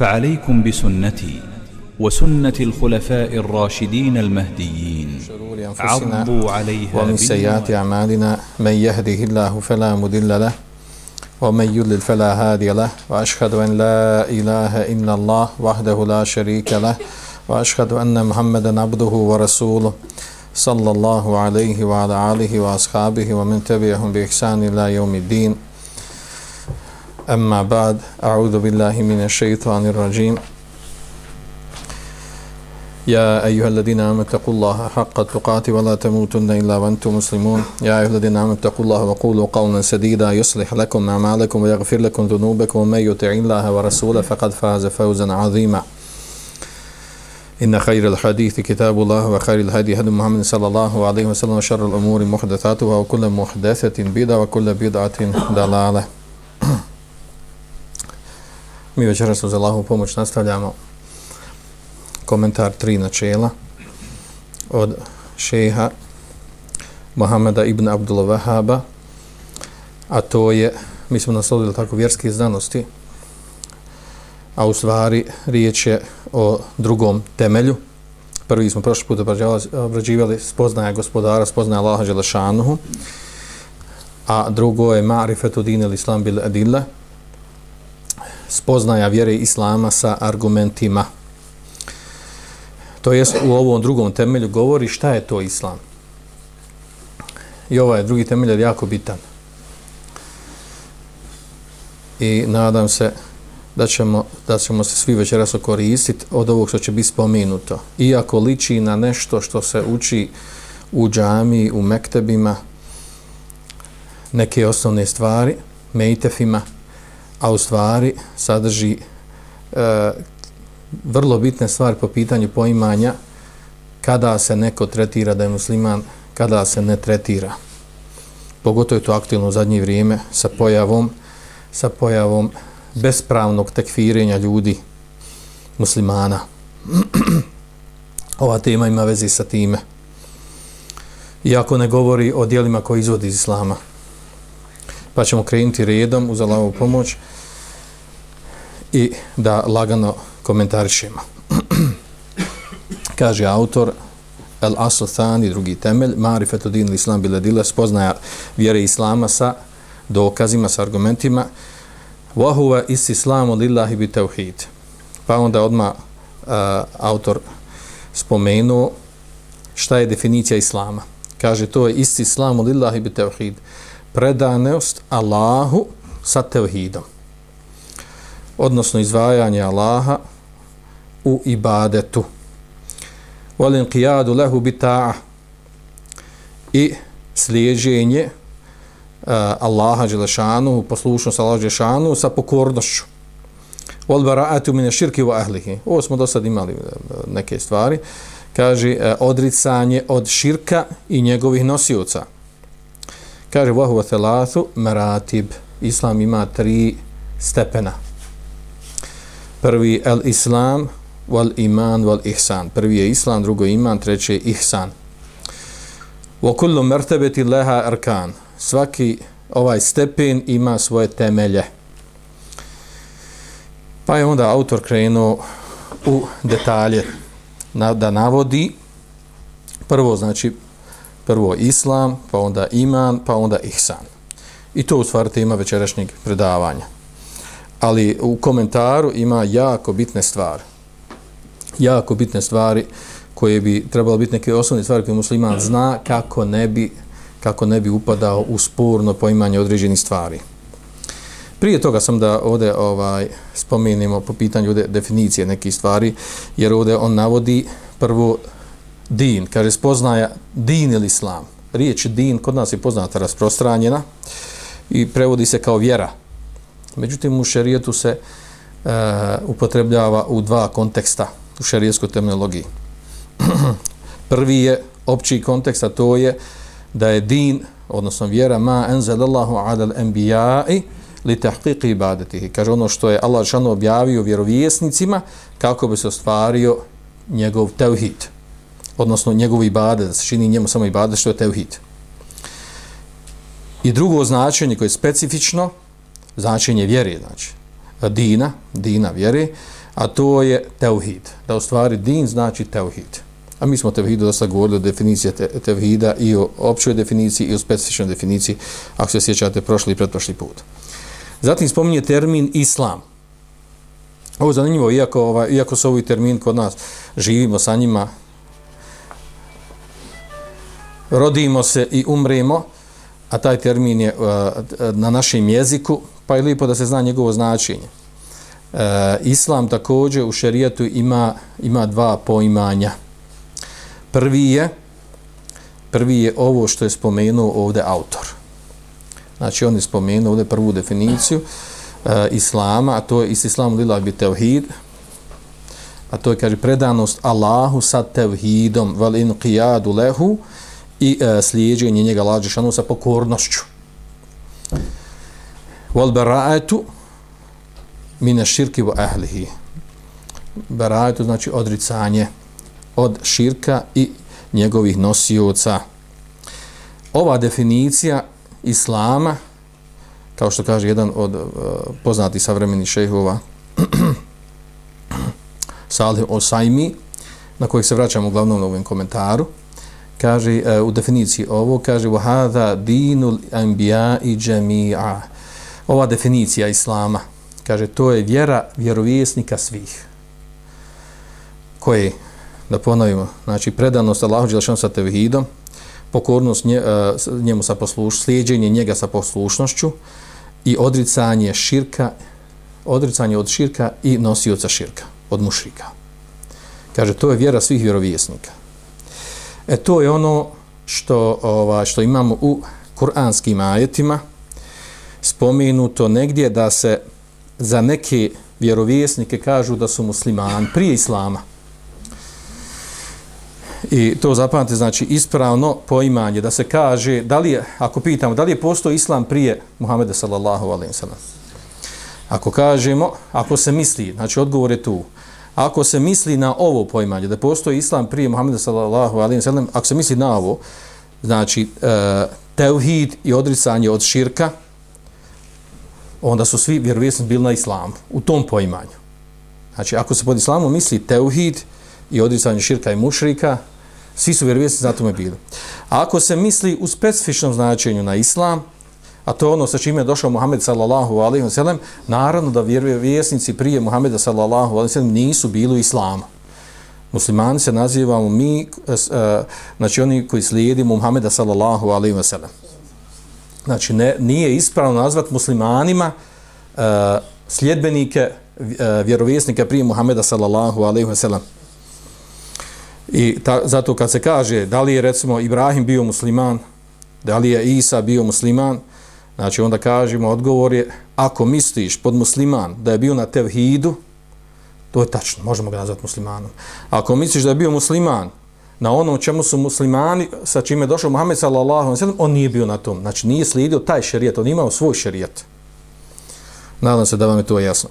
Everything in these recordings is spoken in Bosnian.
فعليكم بسنتي وسنة الخلفاء الراشدين المهديين عضوا عليها ومن سيئات. أعمالنا من يهده الله فلا مضل له ومن يضلل فلا هادي له وأشهد أن لا إله إلا الله وحده لا شريك له وأشهد أن محمدا عبده ورسوله صلى الله عليه وعلى آله وأصحابه ومن تبعهم بإحسان إلى يوم الدين أما بعد أعوذ بالله من الشيطان الرجيم. يا أيها الذين آمنوا اتقوا الله حق تقاته ولا تموتن إلا وأنتم مسلمون. يا أيها الذين آمنوا اتقوا الله وقولوا قولا سديدا يصلح لكم أعمالكم ويغفر لكم ذنوبكم. ومن يطع الله ورسوله فقد فاز فوزا عظيما. إن خير الحديث كتاب الله وخير الهدي هدي محمد صلى الله عليه وسلم وشر الأمور محدثاتها وكل محدثة بدعة وكل بدعة ضلالة. Mi večeras uz Allahovu pomoć nastavljamo komentar tri načela od šeha Mohameda ibn Abdullah Wahaba a to je, mi smo naslovili tako vjerske znanosti a u stvari riječ je o drugom temelju. Prvi smo prošli put obrađivali spoznaja gospodara, spoznaja Allaha Želešanuhu a drugo je Ma'rifetu din il Islam bil adilla spoznaja vjere Islama sa argumentima to jest u ovom drugom temelju govori šta je to islam. I ovaj drugi temelj je jako bitan. I nadam se da ćemo, da ćemo se svi večeras koristiti od ovog što će biti spomenuto. Iako liči na nešto što se uči u džami, u mektebima, neke osnovne stvari, mejtefima, a u stvari sadrži e, vrlo bitne stvari po pitanju poimanja kada se neko tretira da je musliman, kada se ne tretira. Pogotovo je to aktivno u zadnje vrijeme sa pojavom, sa pojavom bespravnog tekfirenja ljudi muslimana. Ova tema ima vezi sa time. Iako ne govori o dijelima koji izvodi iz islama. Pa ćemo krenuti redom uz Allahovu pomoć i da lagano komentarišemo. Kaže autor El Asl Thani, drugi temelj, Marifetu din islam Biladila, spoznaja vjere islama sa dokazima, sa argumentima, Wahuwa is islamu lillahi bi tevhid. Pa onda odma uh, autor spomenuo šta je definicija islama. Kaže, to je ist islamu lillahi bi tevhid. Predanost Allahu sa tevhidom odnosno izvajanje Allaha u ibadetu. Volim qiyadu lehu bita'a i slijeđenje uh, Allaha Đelešanu, poslušnost Allaha Đelešanu sa pokornošću. Vol bara'atu mine širki wa ahlihi. Ovo smo do sad imali eh, neke stvari. Kaže, uh, odricanje od širka i njegovih nosioca. Kaže, vahu wa thalathu maratib. Islam ima tri stepena. Prvi el islam wal iman wal ihsan. Prvi je islam drugo je iman treći je ihsan. Wa kullu martabati laha arkan. Svaki ovaj stepen ima svoje temelje. Pa je onda autor krenuo u detalje na, da navodi. Prvo znači prvo islam pa onda iman pa onda ihsan i to u stvari tema večerašnjeg predavanja ali u komentaru ima jako bitne stvari. Jako bitne stvari koje bi trebalo biti neke osnovne stvari koje musliman zna kako ne bi, kako ne bi upadao u sporno poimanje određenih stvari. Prije toga sam da ovdje ovaj, spomenimo po pitanju definicije nekih stvari, jer ovdje on navodi prvo din, kaže spoznaja din ili islam. Riječ din kod nas je poznata rasprostranjena i prevodi se kao vjera, Međutim, u šerijetu se e, upotrebljava u dva konteksta u šerijetskoj terminologiji. Prvi je opći kontekst, a to je da je din, odnosno vjera, ma enzelallahu adal enbijai li tahqiqi ibadetihi. Kaže ono što je Allah šano objavio vjerovjesnicima kako bi se ostvario njegov tevhid. Odnosno njegovi ibade, da se čini njemu samo ibade, što je tevhid. I drugo značenje koje je specifično, značenje vjere, znači dina, dina vjere, a to je teuhid. Da u stvari din znači teuhid. A mi smo tevhidu dosta govorili o definiciji te, tevhida i o općoj definiciji i o specifičnoj definiciji, ako se sjećate prošli i pretprošli put. Zatim spominje termin islam. Ovo je zanimljivo, iako, ovaj, iako se ovi termin kod nas živimo sa njima, rodimo se i umremo, a taj termin je uh, na našem jeziku, pa je lijepo da se zna njegovo značenje. Uh, islam također u šerijetu ima, ima dva poimanja. Prvi je, prvi je ovo što je spomenuo ovdje autor. Znači on je spomenuo ovdje prvu definiciju uh, islama, a to je is islam lila bi tevhid, a to je kaže predanost Allahu sa tevhidom val in qiyadu lehu i e, slijedženje njega lađešanu sa pokornošću. Wal bara'atu min ash-shirki wa ahlihi. Bara'atu znači odricanje od širka i njegovih nosioca. Ova definicija islama, kao što kaže jedan od uh, poznatih savremenih šehova, Salih Osajmi, na kojeg se vraćamo uglavnom na ovom komentaru, kaže uh, u definiciji ovo kaže wahada dinul anbiya i jami'a. Ova definicija islama kaže to je vjera vjerovjesnika svih koje da ponovimo znači predanost Allahu dželle sa tevhidom pokornost nje, uh, njemu sa posluš slijedeње njega sa poslušnošću i odricanje širka odricanje od širka i nosioca širka od mušrika. Kaže to je vjera svih vjerovjesnika. E to je ono što, ova, što imamo u kuranskim ajetima, spomenuto negdje da se za neke vjerovjesnike kažu da su muslimani prije islama. I to zapamte, znači ispravno poimanje da se kaže, da li je, ako pitamo, da li je postao islam prije Muhammeda sallallahu alaihi sallam? Ako kažemo, ako se misli, znači odgovor je tu, ako se misli na ovo poimanje, da postoji islam prije Muhammeda sallallahu alaihi sallam, ako se misli na ovo, znači e, tevhid i odricanje od širka, onda su svi vjerovjesni bili na islamu, u tom poimanju. Znači, ako se pod islamom misli teuhid i odricanje širka i mušrika, svi su vjerovjesni za tome bili. A ako se misli u specifičnom značenju na islam, a to je ono sa čime je došao Muhammed sallallahu alaihi wa sallam, naravno da vjeruje vjesnici prije Muhammeda sallallahu alaihi wa sallam nisu bili u islamu. Muslimani se nazivamo mi, eh, eh, znači oni koji slijedimo Muhammeda sallallahu alaihi wa sallam. Znači, ne, nije ispravno nazvat muslimanima uh, sljedbenike uh, vjerovjesnika prije Muhameda sallallahu alaihi wa sallam. I ta, zato kad se kaže da li je recimo Ibrahim bio musliman, da li je Isa bio musliman, znači onda kažemo odgovor je ako misliš pod musliman da je bio na tevhidu, to je tačno, možemo ga nazvati muslimanom. Ako misliš da je bio musliman na ono čemu su muslimani, sa čime je došao Muhammed sallallahu alaihi sallam, on nije bio na tom. Znači nije slijedio taj šerijet, on imao svoj šerijet. Nadam se da vam je to jasno.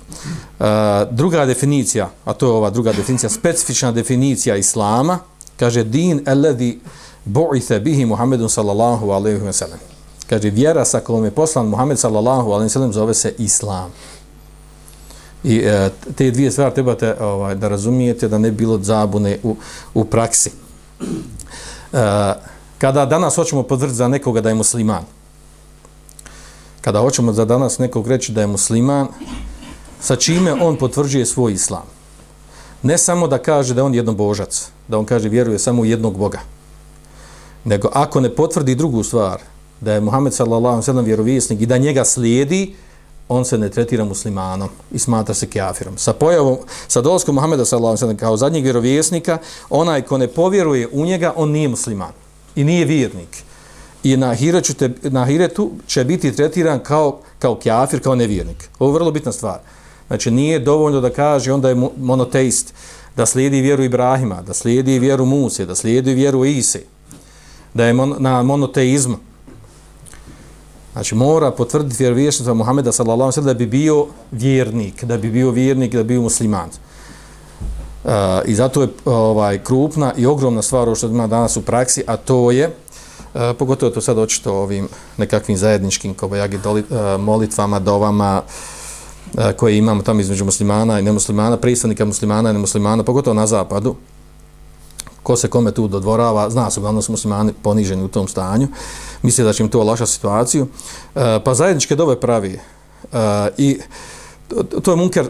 Uh, druga definicija, a to je ova druga definicija, specifična definicija Islama, kaže din alladhi bu'itha bihi Muhammedun sallallahu alaihi wa sallam. Kaže vjera sa kojom je poslan Muhammed sallallahu alaihi ve sallam zove se Islam. I e, te dvije stvari trebate ovaj, da razumijete da ne bilo zabune u, u praksi. E, kada danas hoćemo potvrditi za nekoga da je musliman, kada hoćemo za danas nekog reći da je musliman, sa čime on potvrđuje svoj islam. Ne samo da kaže da on jednobožac, da on kaže vjeruje samo u jednog Boga, nego ako ne potvrdi drugu stvar, da je Muhammed sallallahu sallam vjerovjesnik i da njega slijedi, on se ne tretira muslimanom i smatra se kafirom. Sa pojavom, sa dolazkom Muhameda sallallahu sallam kao zadnjeg vjerovjesnika, onaj ko ne povjeruje u njega, on nije musliman i nije vjernik i na hiretu, te, na hiretu će biti tretiran kao, kao kafir, kao nevjernik. Ovo je vrlo bitna stvar. Znači nije dovoljno da kaže onda je monoteist, da slijedi vjeru Ibrahima, da slijedi vjeru Muse, da slijedi vjeru Ise, da je mon, na monoteizmu. Znači mora potvrditi vjerovješnica Muhameda sallallahu alejhi da bi bio vjernik, da bi bio vjernik, da bi bio musliman. E, I zato je ovaj krupna i ogromna stvar što ima danas u praksi, a to je E, pogotovo to sad očito ovim nekakvim zajedničkim kobajagi doli, e, molitvama, dovama, e, koje imamo tamo između muslimana i nemuslimana, predstavnika muslimana i nemuslimana, pogotovo na zapadu, ko se kome tu dodvorava, zna se uglavnom su muslimani poniženi u tom stanju, misli da će im to olaša situaciju, e, pa zajedničke dove pravi. E, I to je munker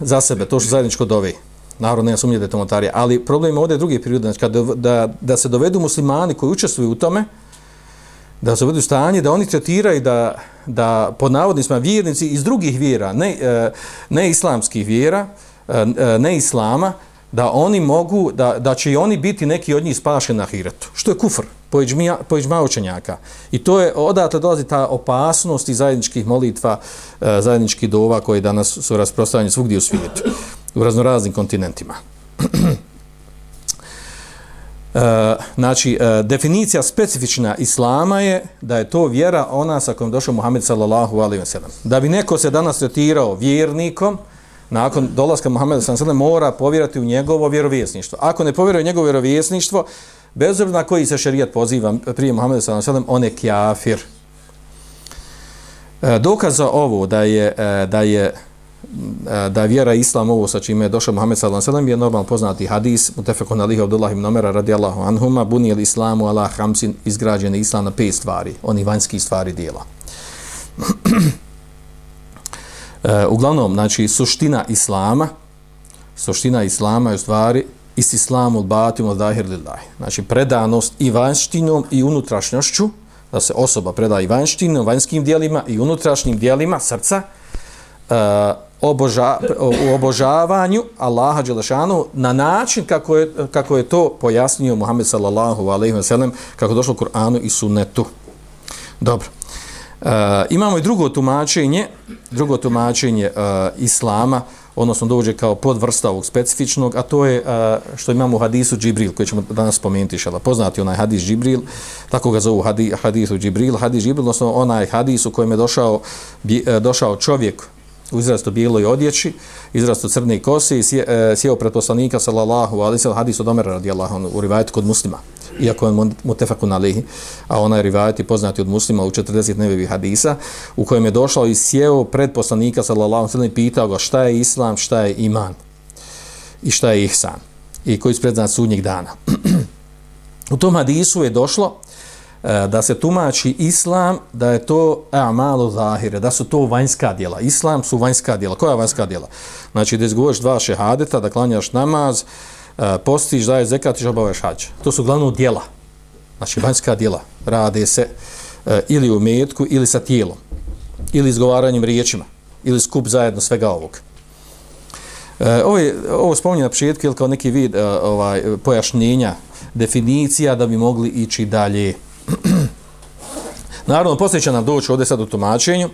za sebe, to što zajedničko dove, narod nema sumnje da je to notarija, ali problem je ovdje drugi period, znači kada, da, da se dovedu muslimani koji učestvuju u tome, da se dovedu stanje, da oni tretiraju da, da pod navodnicima vjernici iz drugih vjera, ne, e, ne islamskih vjera, e, e ne islama, da oni mogu, da, da će i oni biti neki od njih spašeni na hiretu. Što je kufr, pojeđma učenjaka. I to je, odatle dolazi ta opasnost i zajedničkih molitva, e, zajedničkih dova koji danas su rasprostavljeni svugdje u svijetu u raznoraznim kontinentima. e, znači, e, definicija specifična islama je da je to vjera ona sa kojom došao Muhammed sallallahu alaihi wa sallam. Da bi neko se danas tretirao vjernikom, nakon dolaska Muhammeda sallallahu alaihi wa sallam, mora povjerati u njegovo vjerovjesništvo. Ako ne povjeruje u njegovo vjerovjesništvo, bez obzira na koji se šerijat poziva prije Muhammeda sallallahu alaihi wa sallam, on je kjafir. E, dokaz za ovo da je, e, da je e, da vjera islam ovo sa čime je došao Muhammed sallallahu alejhi ve je normalno poznati hadis mutafekun alihi Abdullah ibn Umar radijallahu anhuma buni islamu ala khamsin izgrađen islam na pet stvari oni vanjski stvari djela e, uglavnom znači suština islama suština islama je u stvari is islamu batim od zahir lillahi znači predanost i vanštinom i unutrašnjošću da se osoba preda i vanštinom, vanjskim djelima i unutrašnjim djelima srca uh, oboža, u obožavanju Allaha Đelešanu na način kako je, kako je to pojasnio Muhammed sallallahu alaihi wa sallam kako došlo u Kur'anu i sunnetu. Dobro. Uh, imamo i drugo tumačenje, drugo tumačenje uh, Islama, odnosno dođe kao podvrsta ovog specifičnog, a to je uh, što imamo u hadisu Džibril, koji ćemo danas spomenuti, šala, poznati onaj hadis Džibril, tako ga zovu hadis, hadisu Džibril, hadis Džibril, odnosno onaj hadis u kojem je došao, bi, uh, došao čovjek u izrastu bijeloj odjeći, izrastu crne kose i e, sjeo pred poslanika sallallahu alaihi sallam hadis od Omera radijallahu anhu u rivajetu kod muslima, iako je mutefakun alihi, a onaj rivajet je poznati od muslima u 40 nevevih hadisa, u kojem je došao i sjeo pred poslanika sallallahu alaihi sallam i pitao ga šta je islam, šta je iman i šta je ihsan i koji spredznat sudnjeg dana. u tom hadisu je došlo E, da se tumači islam da je to a'malu zahire, da su to vanjska djela. Islam su vanjska djela. Koja vanjska djela? Znači da izgovoriš dva šehadeta, da klanjaš namaz, e, postiš, daješ zekat i obavaš hađ. To su glavno djela. Znači vanjska djela. Rade se e, ili u metku ili sa tijelom. Ili izgovaranjem riječima. Ili skup zajedno svega ovog. Ovo, je, ovo spominje na početku kao neki vid ovaj, pojašnjenja, definicija da bi mogli ići dalje. Naravno, poslije će nam doći ovdje sad u tumačenju.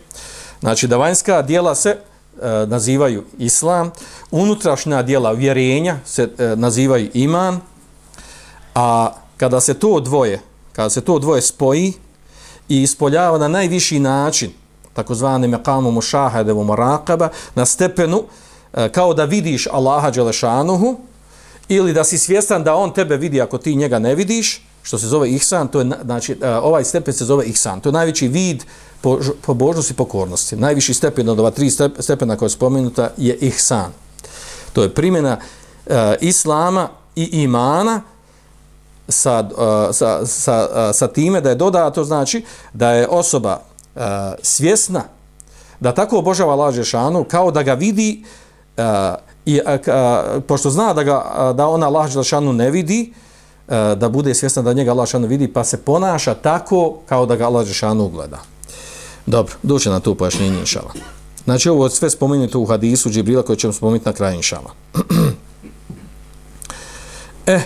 Znači, da vanjska dijela se e, nazivaju islam, unutrašnja dijela vjerenja se e, nazivaju iman, a kada se to dvoje, kada se to dvoje spoji i ispoljava na najviši način, takozvani meqamu mušahade u morakaba, na stepenu, e, kao da vidiš Allaha Đelešanuhu, ili da si svjestan da on tebe vidi ako ti njega ne vidiš, što se zove ihsan, to je, znači, e, ovaj stepen se zove ihsan. To je najveći vid po, po božnosti i pokornosti. Najviši stepen od ova tri stepena koja je spomenuta je ihsan. To je primjena uh, islama i imana sa, uh, sa, sa, uh, sa time da je dodato, znači, da je osoba uh, svjesna da tako obožava laže šanu kao da ga vidi uh, i uh, pošto zna da, ga, uh, da ona laže šanu ne vidi, uh, E, da bude svjestan da njega Allah Žešanu vidi, pa se ponaša tako kao da ga Allah Žešanu ugleda. Dobro, doće na to pojašnjenje inšala. Znači ovo sve spomenuto u hadisu Džibrila koje ćemo spomenuti na kraju inšala. e, e,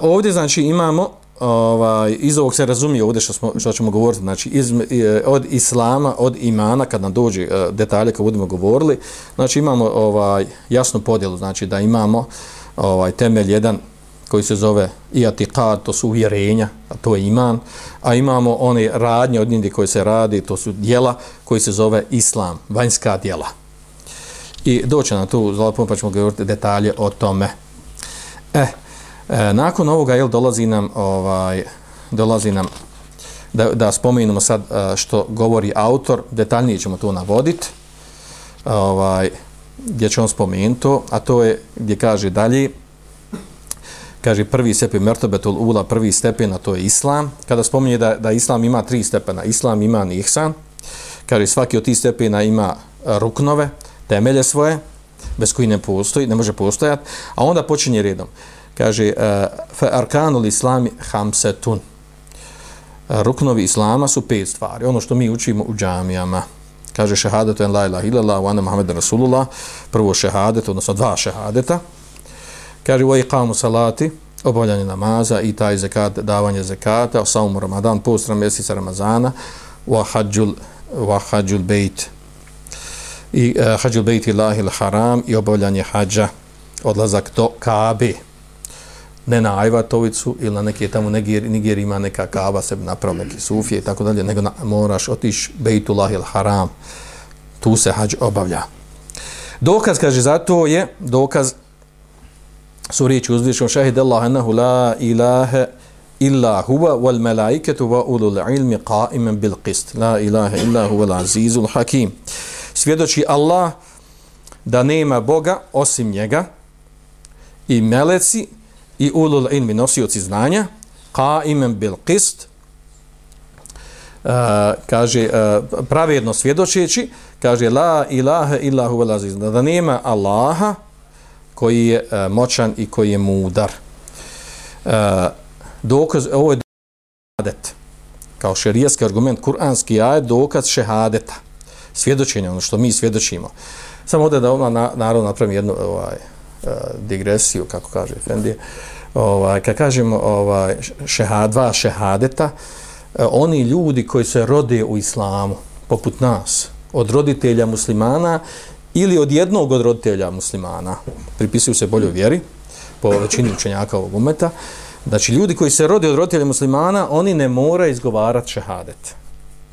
ovdje znači imamo ovaj, iz ovog se razumije ovdje što, smo, što ćemo govoriti, znači iz, e, od islama, od imana, kad nam dođe e, detalje kad budemo govorili, znači imamo ovaj, jasnu podjelu, znači da imamo ovaj temelj jedan koji se zove iatikad, to su uvjerenja, a to je iman, a imamo one radnje od njih koje se radi, to su dijela koji se zove islam, vanjska dijela. I doće na tu zlopom, pa ćemo govoriti detalje o tome. E, e, nakon ovoga, jel, dolazi nam, ovaj, dolazi nam, da, da spomenemo sad e, što govori autor, detaljnije ćemo to navoditi, ovaj, gdje će on spomenuti to, a to je gdje kaže dalje, kaže prvi stepen mertobetul ula, prvi stepen, a to je islam. Kada spominje da, da islam ima tri stepena, islam ima ihsan, kaže svaki od tih stepena ima ruknove, temelje svoje, bez koji ne postoji, ne može postojati, a onda počinje redom. Kaže, e, fa arkanul islami hamsetun. E, ruknovi islama su pet stvari, ono što mi učimo u džamijama. Kaže, šehadetu en la ilaha illallah, wa anna Muhammed Rasulullah, prvo šehadet, odnosno dva šehadeta. Kaže, u iqamu salati, obavljanje namaza, i taj zekat, davanje zekata, saumu Ramadan, postra mjeseca Ramazana, wa hađul, wa hađul bejt, i e, uh, hađul bejt ilahi haram, i obavljanje hađa, odlazak do Kabe, ne na Ajvatovicu ili na neke tamo Niger, Niger ima neka kaba se napravila neki sufije i tako dalje, nego na, moraš otiš Bejtullah il Haram, tu se hađ obavlja. Dokaz, kaže, zato je, dokaz su riječi uzvišom šahid Allah anahu la ilaha illa huwa wal malaikatu wa ulul ilmi qa'iman bil qist. La ilaha illa huwa al azizul hakim. Svjedoči Allah da nema Boga osim njega i meleci i ulul ilmi nosioci znanja qa'iman bil qist uh, kaže uh, pravedno svjedočeći kaže la ilaha illa huwa al aziz da nema Allaha koji je uh, moćan i koji je mudar. Uh, dokaz, ovo je šehadet. Kao šerijski argument, kuranski ajet, dokaz šehadeta. Svjedočenje, ono što mi svjedočimo. Samo ovdje da ona na, naravno napravim jednu ovaj, uh, digresiju, kako kaže Efendije. Ovaj, kad kažemo ovaj, šehad, dva šehadeta, uh, oni ljudi koji se rode u islamu, poput nas, od roditelja muslimana ili od jednog od roditelja muslimana, pripisuju se boljoj vjeri, po većini učenjaka ovog umeta, znači ljudi koji se rode od roditelja muslimana, oni ne mora izgovarati šehadet.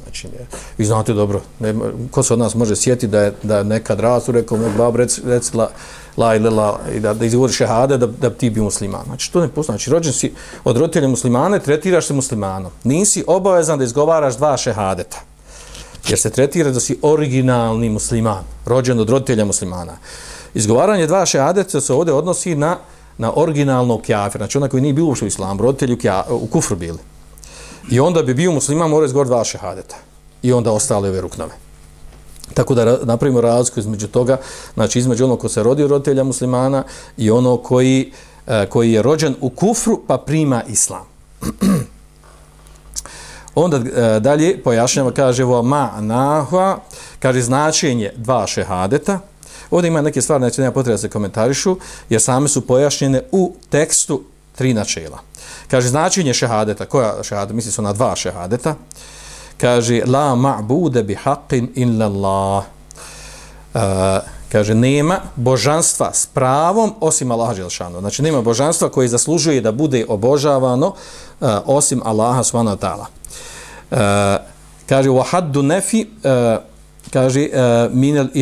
Znači, ne, vi znate dobro, ne, ko se od nas može sjetiti da je, da je nekad rastu rekao, nek bab rec, rec la, la ili la, i da, da izgovori šehade da, da ti bi musliman. Znači, to ne postoji. Znači, rođen si od roditelja muslimana, tretiraš se muslimanom. Nisi obavezan da izgovaraš dva šehadeta jer se tretira da si originalni musliman, rođen od roditelja muslimana. Izgovaranje dva šehadeta se ovdje odnosi na, na originalnog kjafira, znači onaj koji nije bilo u islamu, roditelji u, u kufru bili. I onda bi bio musliman, mora izgovoriti dva šehadeta. I onda ostale ove ruknove. Tako da napravimo razliku između toga, znači između onog ko se rodi od roditelja muslimana i ono koji, eh, koji je rođen u kufru pa prima islam. Onda e, dalje pojašnjava, kaže vo ma nahva, kaže značenje dva šehadeta. Ovdje ima neke stvari, neće nema potreba da se komentarišu, jer same su pojašnjene u tekstu tri načela. Kaže značenje šehadeta, koja šehadeta, misli su na dva šehadeta. Kaže la ma'bude bi haqqin illa Allah. E, kaže nema božanstva s pravom osim Allaha Đelšanu. Znači nema božanstva koje zaslužuje da bude obožavano uh, osim Allaha subhanahu ta'ala. Uh, kaže wa haddu uh, e, kaže uh, min al uh,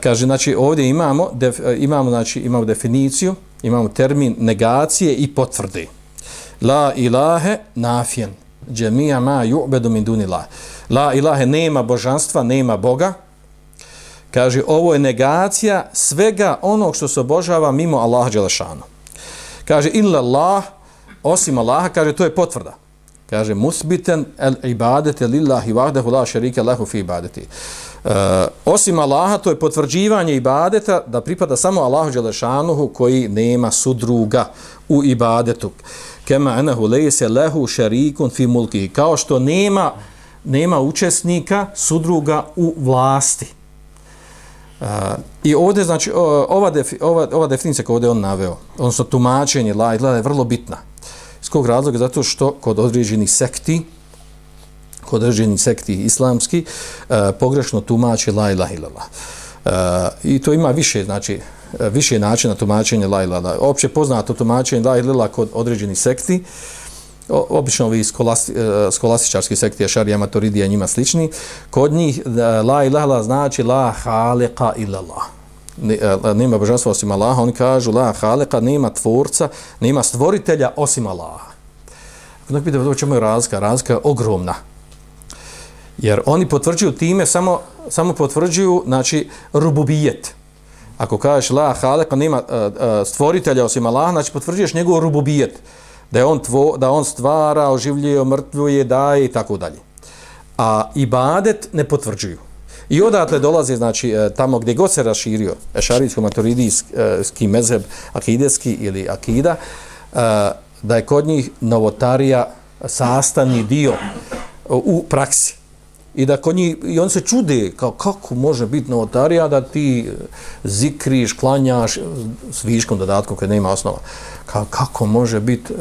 kaže znači ovdje imamo def, uh, imamo znači imamo definiciju imamo termin negacije i potvrde la ilahe nafijan jami'a ma yu'badu min dunillah la ilahe nema božanstva nema boga kaže ovo je negacija svega onog što se obožava mimo Allaha Đelešanu. kaže illa Allah osim Allaha, kaže, to je potvrda. Kaže, musbiten el ibadete lillahi vahdehu la šerike lehu fi ibadeti. E, osim Allaha, to je potvrđivanje ibadeta da pripada samo Allahu Đelešanuhu koji nema sudruga u ibadetu. Kema enahu lejse lehu šerikun fi mulki. Kao što nema, nema učesnika sudruga u vlasti. Uh, I ovdje, znači, ova, defi, ova, ova definicija koju ovdje on naveo, odnosno tumačenje la je vrlo bitna. Iz kog razloga? Zato što kod određenih sekti, kod određenih sekti islamski, uh, pogrešno tumače la ilaha illallah. Uh, I to ima više, znači, e, više načina tumačenja la ilaha. Opće poznato tumačenje la ilaha kod određenih sekti, o, obično ovi skolasti, e, skolastičarski sekti, Ašarija, Maturidija, njima slični, kod njih e, la ilaha znači la halika illallah e, nema božanstva osim Allaha, oni kažu la halika, nema tvorca, nema stvoritelja osim Allaha. Ako pitamo, to čemu je razlika? Razlika je ogromna. Jer oni potvrđuju time samo samo potvrđuju, znači, rububijet. Ako kažeš la halika, nema stvoritelja osim Allaha, znači potvrđuješ njegov rububijet. Da je on, tvo, da on stvara, oživljuje, mrtvuje, daje i tako dalje. A ibadet ne potvrđuju. I odatle dolaze, znači, e, tamo gdje god se raširio, ešarijsko-maturidijski e, mezheb, akideski ili akida, e, da je kod njih novotarija sastavni dio u praksi. I da kod njih, i on se čude, kao kako može biti novotarija da ti eh, zikriš, klanjaš s viškom dodatkom koji nema osnova. Kao, kako može biti uh,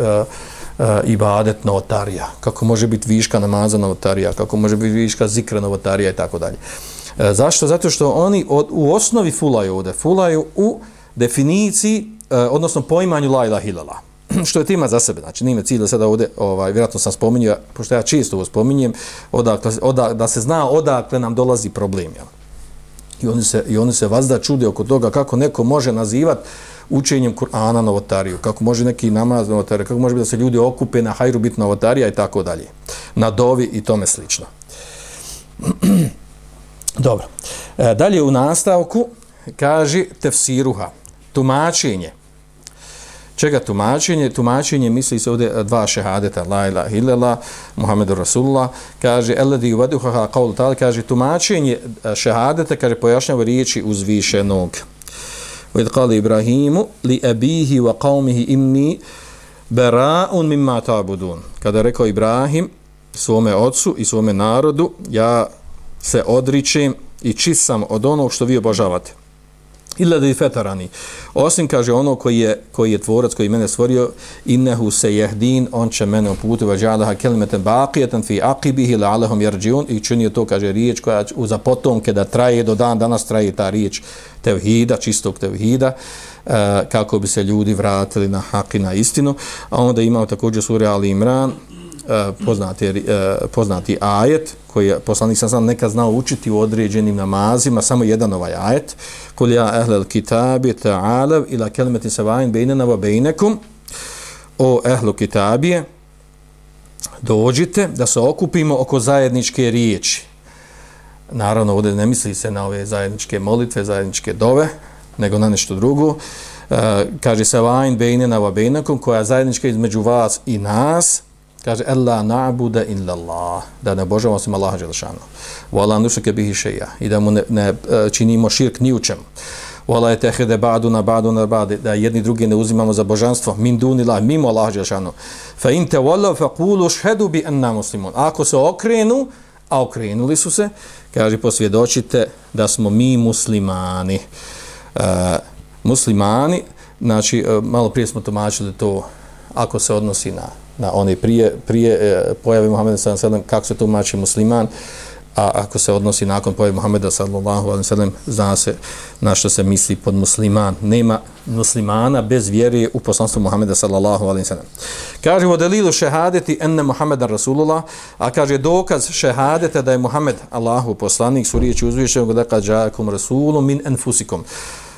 uh, ibadet novotarija, kako može biti viška namaza novotarija, kako može biti viška zikra novotarija i tako dalje. Zašto? Zato što oni od, u osnovi fulaju ovdje, fulaju u definiciji, uh, odnosno poimanju la ilaha ilala. Što je tema za sebe, znači nije cilj da sada ovdje, ovaj, vjerojatno sam spominio, pošto ja čisto ovo spominjem, odakle, odakle, da se zna odakle nam dolazi problem. Ja. I, oni se, I oni se vazda čude oko toga kako neko može nazivati učenjem Kur'ana novotariju, kako može neki namaz novotariju, kako može biti da se ljudi okupe na hajru biti novotarija i tako dalje. Na dovi i tome slično. Dobro. E, dalje u nastavku kaže tefsiruha, tumačenje. Čega tumačenje? Tumačenje misli se ovdje e, dva šehadeta, la ilaha illallah, Muhammedu Rasulullah, kaže, eladi uvaduhaha qaul tal, kaže, tumačenje e, šehadeta, kaže, pojašnjava riječi uzvišenog. Vid qali Ibrahimu, li abihi wa qavmihi inni bara'un mimma ta'budun. Kada je rekao Ibrahim svome ocu i svome narodu, ja se odričem i čisam od onog što vi obožavate. Illa da fetarani. Osim kaže ono koji je, koji je tvorac koji mene stvorio innehu se jehdin on će mene uputu vađalaha kelimeten baqijetan fi aqibihi la yarjun i činio to kaže riječ koja za potomke da traje do dan danas traje ta riječ tevhida, čistog tevhida uh, kako bi se ljudi vratili na hak i na istinu. A onda imao također sura Ali Imran Eh, poznati, eh, poznati ajet koji je poslanik sam nekad znao učiti u određenim namazima, samo jedan ovaj ajet. Kul ja ehlel kitabi ta'alav ila kelimeti savajin bejnena va bejnekum o ehlu kitabije dođite da se okupimo oko zajedničke riječi. Naravno, ovdje ne misli se na ove zajedničke molitve, zajedničke dove, nego na nešto drugo. E, kaže se vajn bejnena va bejnekum koja je zajednička između vas i nas, kaže Ella na'budu illa Allah da ne obožavamo osim Allaha dželešanu wala nushrike bihi shay'a i da mu ne, ne e, činimo širk ni u čemu. Ba'du na ba'du na ba'd da jedni drugi ne uzimamo za božanstvo min dunillah mimo Allaha dželešanu fa in tawallu fa qulu ashhadu bi anna muslimun ako se okrenu a okrenuli su se kaže posvjedočite da smo mi muslimani. Uh, muslimani znači uh, malo prije smo tumačili to ako se odnosi na na one prije, prije e, pojave Muhammeda sallallahu alejhi kako se tumači musliman, a ako se odnosi nakon pojave Muhammeda sallallahu alejhi ve sellem zna se na što se misli pod musliman. Nema muslimana bez vjere u poslanstvo Muhammeda sallallahu alejhi ve sellem. Kaže u delilu šehadeti enne Muhammeda Rasulullah, a kaže dokaz šehadeta da je Muhammed Allahu poslanik su riječi uzvišenog da kaže rasulun min enfusikom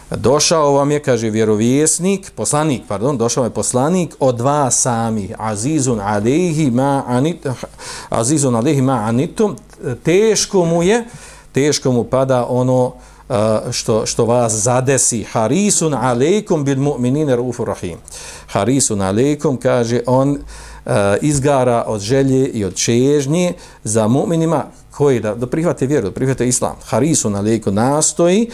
došao vam je, kaže vjerovjesnik, poslanik, pardon, došao je poslanik od dva sami, azizun alejhi ma anit, azizun alejhi ma anitum, teško mu je, teško mu pada ono što, što vas zadesi, harisun alejkum bil mu'minine rufu rahim. Harisun alejkum, kaže on, izgara od želje i od čežnje za mu'minima koji da, da prihvate vjeru, da prihvate islam. Harisun alejkum nastoji,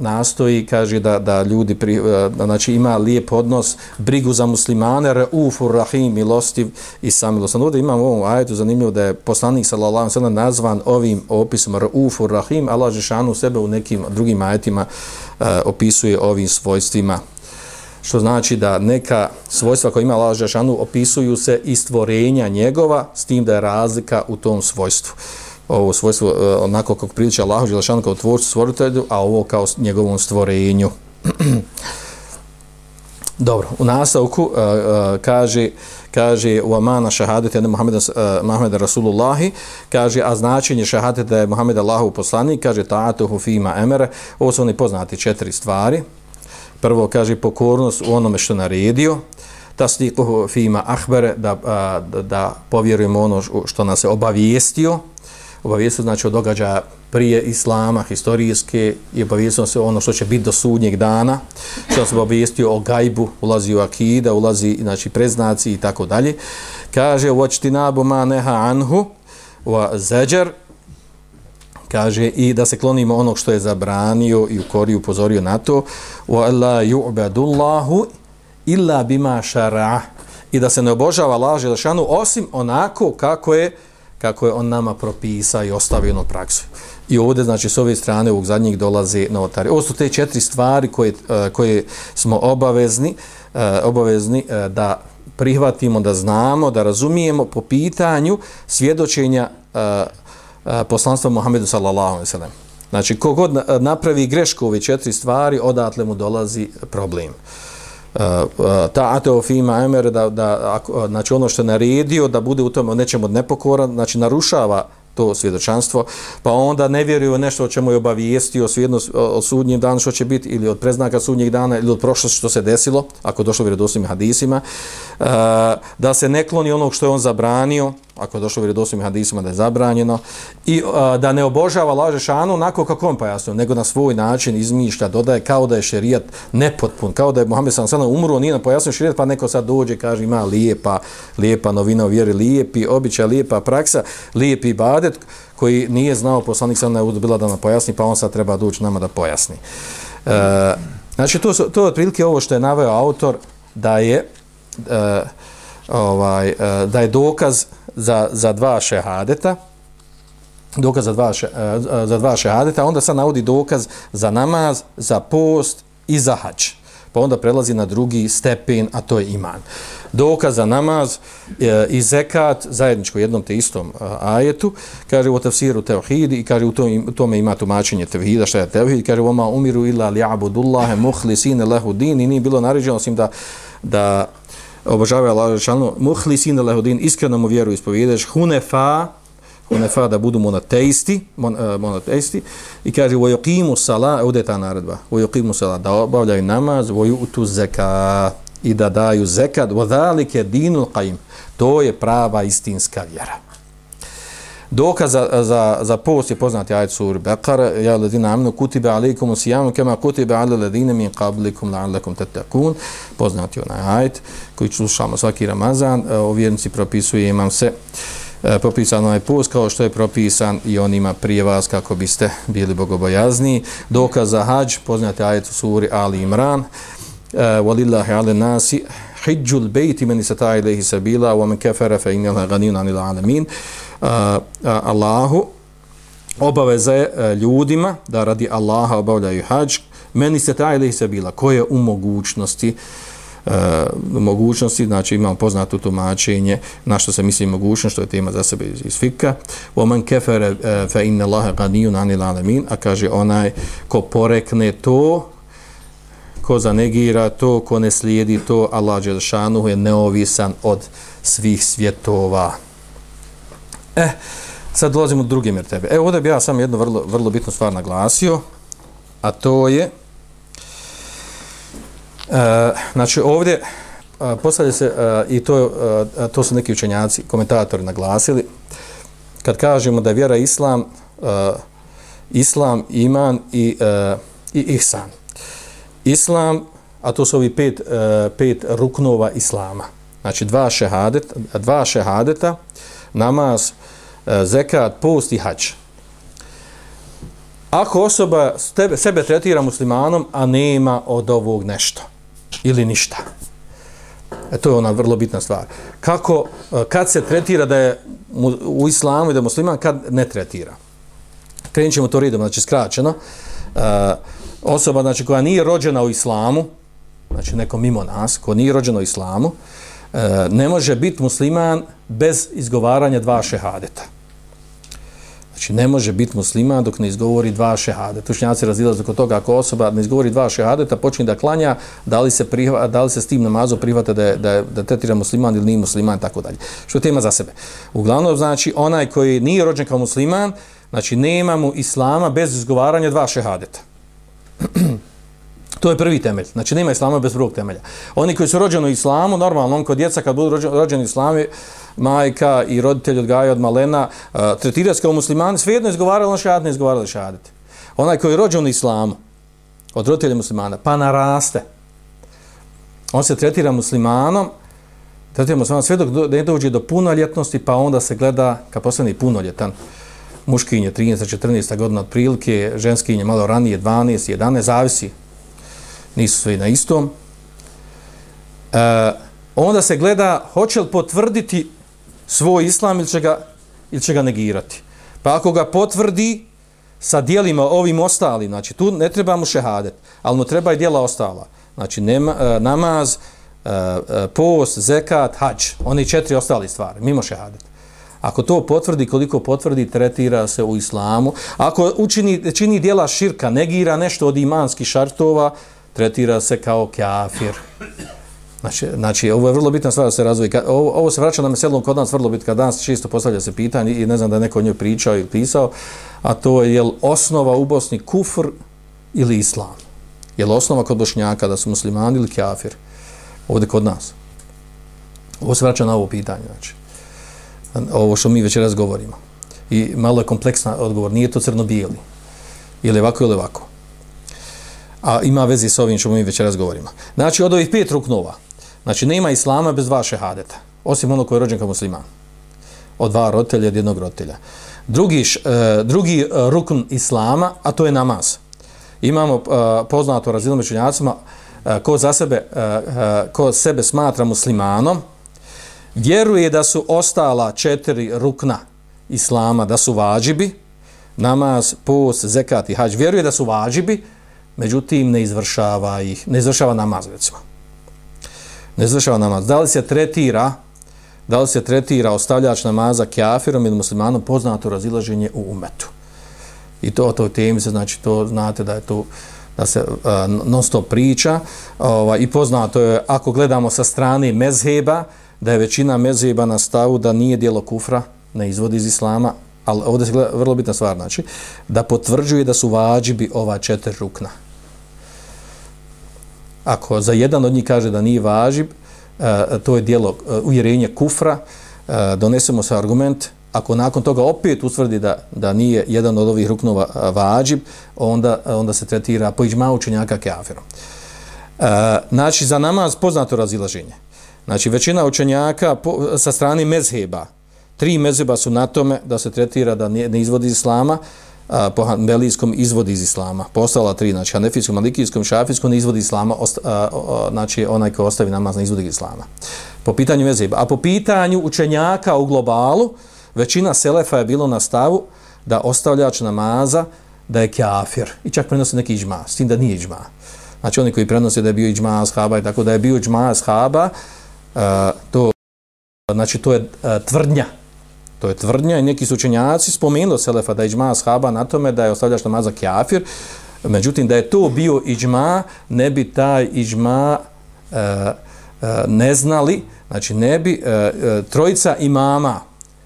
nastoji, kaže da, da ljudi pri, da, znači ima lijep odnos, brigu za muslimane, reufur, rahim, milostiv i samilostan. Ovdje imamo ovom ajetu zanimljivo da je poslanik sallallahu sallam nazvan ovim opisom reufur, rahim, Allah Žešanu sebe u nekim drugim ajetima uh, opisuje ovim svojstvima. Što znači da neka svojstva koja ima Allah Žešanu opisuju se i stvorenja njegova s tim da je razlika u tom svojstvu ovo svojstvo uh, onako kako priliča Allahu Đelešanu kao tvorcu stvoritelju, a ovo kao njegovom stvorenju. Dobro, u nastavku uh, uh, kaže kaže u amana šahadete ene Muhammeda, uh, Muhammeda Rasulullahi, kaže, a značenje šahadete da je Muhammed Allahu poslanik, kaže, ta'atuhu fima emere, ovo su oni poznati četiri stvari. Prvo, kaže, pokornost u onome što naredio, tasdikuhu fima ahbere, da, da, da povjerujemo ono što nas je obavijestio, obavijestio znači od događaja prije islama, historijske, i obavijestio se ono što će biti do sudnjeg dana, što se obavijestio o gajbu, ulazi u akida, ulazi znači, preznaci i tako dalje. Kaže, voćti nabu ma neha anhu, wa zeđer, kaže, i da se klonimo onog što je zabranio i u koriju upozorio na to, wa la yu'badullahu illa bima shar'a i da se ne obožava laže lašanu osim onako kako je, kako je on nama propisao i ostavio na praksu. I ovdje, znači, s ove strane ovog zadnjeg dolaze notari. Ovo su te četiri stvari koje, e, koje smo obavezni, e, obavezni e, da prihvatimo, da znamo, da razumijemo po pitanju svjedočenja poslanstva Muhammedu sallallahu alaihi sallam. Znači, kogod napravi grešku ove četiri stvari, odatle mu dolazi problem. Eh, ta ateo fima emer da, da eh, znači ono što je naredio da bude u tome nečemu nepokoran znači narušava to svjedočanstvo, pa onda ne vjeruju nešto o čemu je obavijestio svijedno o sudnjem danu što će biti, ili od preznaka sudnjeg dana, ili od prošlosti što se desilo, ako došlo vjerodostojnim hadisima, e, da se ne kloni onog što je on zabranio, ako je došlo vjerodostojnim hadisima da je zabranjeno, i e, da ne obožava laže šanu onako kako on pojasnio, nego na svoj način izmišlja, dodaje kao da je šerijat nepotpun, kao da je Muhammed sam sada umro, nije nam pojasnio šerijat, pa neko sad dođe kaže ima lijepa, lijepa novina u vjeri, lijepi običaj, lijepa praksa, lijepi badet, koji nije znao poslanik sam ne bila da nam pojasni, pa on sad treba doći nama da pojasni. E, znači, to, su, to je otprilike ovo što je naveo autor, da je e, ovaj, e, da je dokaz za, za dva šehadeta, dokaz za dva, še, e, za dva šehadeta, onda sad navodi dokaz za namaz, za post i za hač. Pa onda prelazi na drugi stepen, a to je iman. Dokaz za namaz e, i zekat, zajedničko jednom te istom e, ajetu, kaže u tefsiru tevhidi i kaže u tome, u tome ima tumačenje tevhida, šta je tevhid, kaže oma umiru illa li abudullahe muhli lehu din i nije bilo naređeno osim da, da obožavaju Allah Žešanu, muhlisine lehu din, iskreno mu vjeru ispovjedeš, hunefa, hunefa da budu monoteisti, mon, uh, monoteisti, i kaže, vojokimu sala, e, ovdje je ta naredba, vojokimu sala, da obavljaju namaz, vojutu zeka, i da daju zekat, zalike dinul qaim, to je prava istinska vjera. Dokaz za, za, za post je poznati ajet sur Bekara, ja ladina amnu kutibe alaikum usijamu kema kutibe ala ladina min qablikum la'allakum tatakun, poznati onaj ajet koji slušamo svaki Ramazan, eh, o vjernici propisuje imam se e, propisan onaj post kao što je propisan i on ima prije vas kako biste bili bogobojazni. Dokaz za hađ, poznate ajet u suri Ali Imran, e, walillahi ala nasi, hijjul bejti meni sata ilaihi sabila, wa men kefere fe injala ganina anil alamin, e, Allahu obaveza je e, ljudima da radi Allaha obavljaju hađ. Meni se taj sabila se bila koje u mogućnosti uh, e, mogućnosti, znači imamo poznato tumačenje na što se misli mogućnost, što je tema za sebe iz, iz fika. Oman kefere uh, fe inne Allahe ganiju nani lalamin, a kaže onaj ko porekne to, ko zanegira to, ko ne slijedi to, Allah Đelšanuhu je neovisan od svih svjetova. E, sad dolazimo do druge mjertebe. Evo, ovdje bi ja sam jednu vrlo, vrlo bitnu stvar naglasio, a to je, e, znači ovdje, e, postavlja se, e, i to, e, to su neki učenjaci, komentatori naglasili, kad kažemo da vjera islam, islam, iman i, i ihsan. Islam, a to su ovi pet, pet ruknova islama. Znači dva šehadeta, dva šehadeta, namaz, E, zekat, post i hač. Ako osoba sebe tretira muslimanom, a nema od ovog nešto ili ništa. E, to je ona vrlo bitna stvar. Kako, e, kad se tretira da je u islamu i da je musliman, kad ne tretira. Krenut ćemo to redom, znači skraćeno. E, osoba znači, koja nije rođena u islamu, znači neko mimo nas, ko nije rođena u islamu, e, ne može biti musliman bez izgovaranja dva šehadeta. Znači, ne može biti musliman dok ne izgovori dva šehadeta. Tušnjaci razilaze kod toga, ako osoba ne izgovori dva šehadeta, počne da klanja, da li se, prihva, da li se s tim namazom prihvata da, da, da tetira musliman ili nije musliman, tako dalje. Što je tema za sebe. Uglavnom, znači, onaj koji nije rođen kao musliman, znači, nema mu islama bez izgovaranja dva šehadeta. To je prvi temelj. Znači nema islama bez prvog temelja. Oni koji su rođeni u islamu, normalno, on kod djeca kad budu rođeni u islamu, majka i roditelj odgajaju od malena, uh, tretiraju se kao muslimani, svejedno izgovarali on šahadet, ne izgovarali šahadet. Onaj koji je rođen u islamu, od roditelja muslimana, pa naraste, on se tretira muslimanom, tretira muslimanom sve dok ne dođe do punoljetnosti, pa onda se gleda kad postane punoljetan, muškinje 13. 14. godina otprilike, ženskinje malo ranije 12. 11. zavisi nisu svi na istom. E, onda se gleda hoće li potvrditi svoj islam ili će, ga, ili će ga negirati. Pa ako ga potvrdi sa dijelima ovim ostalim, znači tu ne treba mu šehadet, ali mu treba i dijela ostala. Znači nema, e, namaz, e, e, post, zekat, hađ, oni četiri ostali stvari, mimo šehadet. Ako to potvrdi, koliko potvrdi, tretira se u islamu. Ako učini, čini dijela širka, negira nešto od imanskih šartova, tretira se kao kafir. Znači, znači, ovo je vrlo bitna stvar da se razvoji. Ovo, ovo se vraća na meselom kod nas vrlo bitka. kad danas čisto postavlja se pitanje i ne znam da je neko o njoj pričao ili pisao, a to je jel osnova u Bosni kufr ili islam? Je li osnova kod bošnjaka da su muslimani ili kafir? Ovdje kod nas. Ovo se vraća na ovo pitanje, znači. Ovo što mi već razgovorimo. I malo je kompleksna odgovor, nije to crno-bijeli. Ili ovako ili ovako a ima veze sa ovim što mi već razgovorimo. Znači, od ovih pet ruknova, znači, nema islama bez dva šehadeta, osim ono koji je rođen kao musliman. Od dva roditelja, od jednog roditelja. Drugi, uh, drugi e, rukn islama, a to je namaz. Imamo uh, poznato razinu među uh, ko za sebe, uh, uh, ko sebe smatra muslimanom, vjeruje da su ostala četiri rukna islama, da su vađibi, namaz, post, zekat i hađ, vjeruje da su vađibi, međutim ne izvršava ih, ne izvršava namaz, recimo. Ne izvršava namaz. Da li se tretira, da li se tretira ostavljač namaza kjafirom ili muslimanom poznato razilaženje u umetu. I to o toj temi se, znači, to znate da je to da se uh, non stop priča ovaj, i poznato je, ako gledamo sa strane mezheba, da je većina mezheba na stavu da nije dijelo kufra, ne izvodi iz islama, ali ovdje se gleda vrlo bitna stvar, znači, da potvrđuje da su vađibi ova četiri rukna ako za jedan od njih kaže da nije važib, e, to je dijelo e, kufra, e, donesemo se argument, ako nakon toga opet utvrdi da, da nije jedan od ovih ruknova e, važib, onda, onda se tretira po iđma učenjaka kafirom. Znači, za namaz poznato razilaženje. Znači, većina učenjaka po, sa strane mezheba, tri mezheba su na tome da se tretira da ne, ne izvodi islama, a, po hanbelijskom izvodi iz islama. Postala tri, znači hanefijskom, malikijskom, šafijskom izvodi islama, ost, a, a, znači onaj ko ostavi namaz na izvodi islama. Po pitanju vezeba. A po pitanju učenjaka u globalu, većina selefa je bilo na stavu da ostavljač namaza da je kafir. I čak prenosi neki iđma, s tim da nije iđma. Znači oni koji prenose da je bio iđma ashaba i tako da je bio iđma ashaba, a, to, znači to je a, tvrdnja, To je tvrdnja i neki su učenjaci spomenuli Selefa da je iđma ashaba na tome da je ostavljaš namaza kjafir. Međutim, da je to bio iđma, ne bi taj iđma e, e, ne znali, znači ne bi e, e, trojica imama,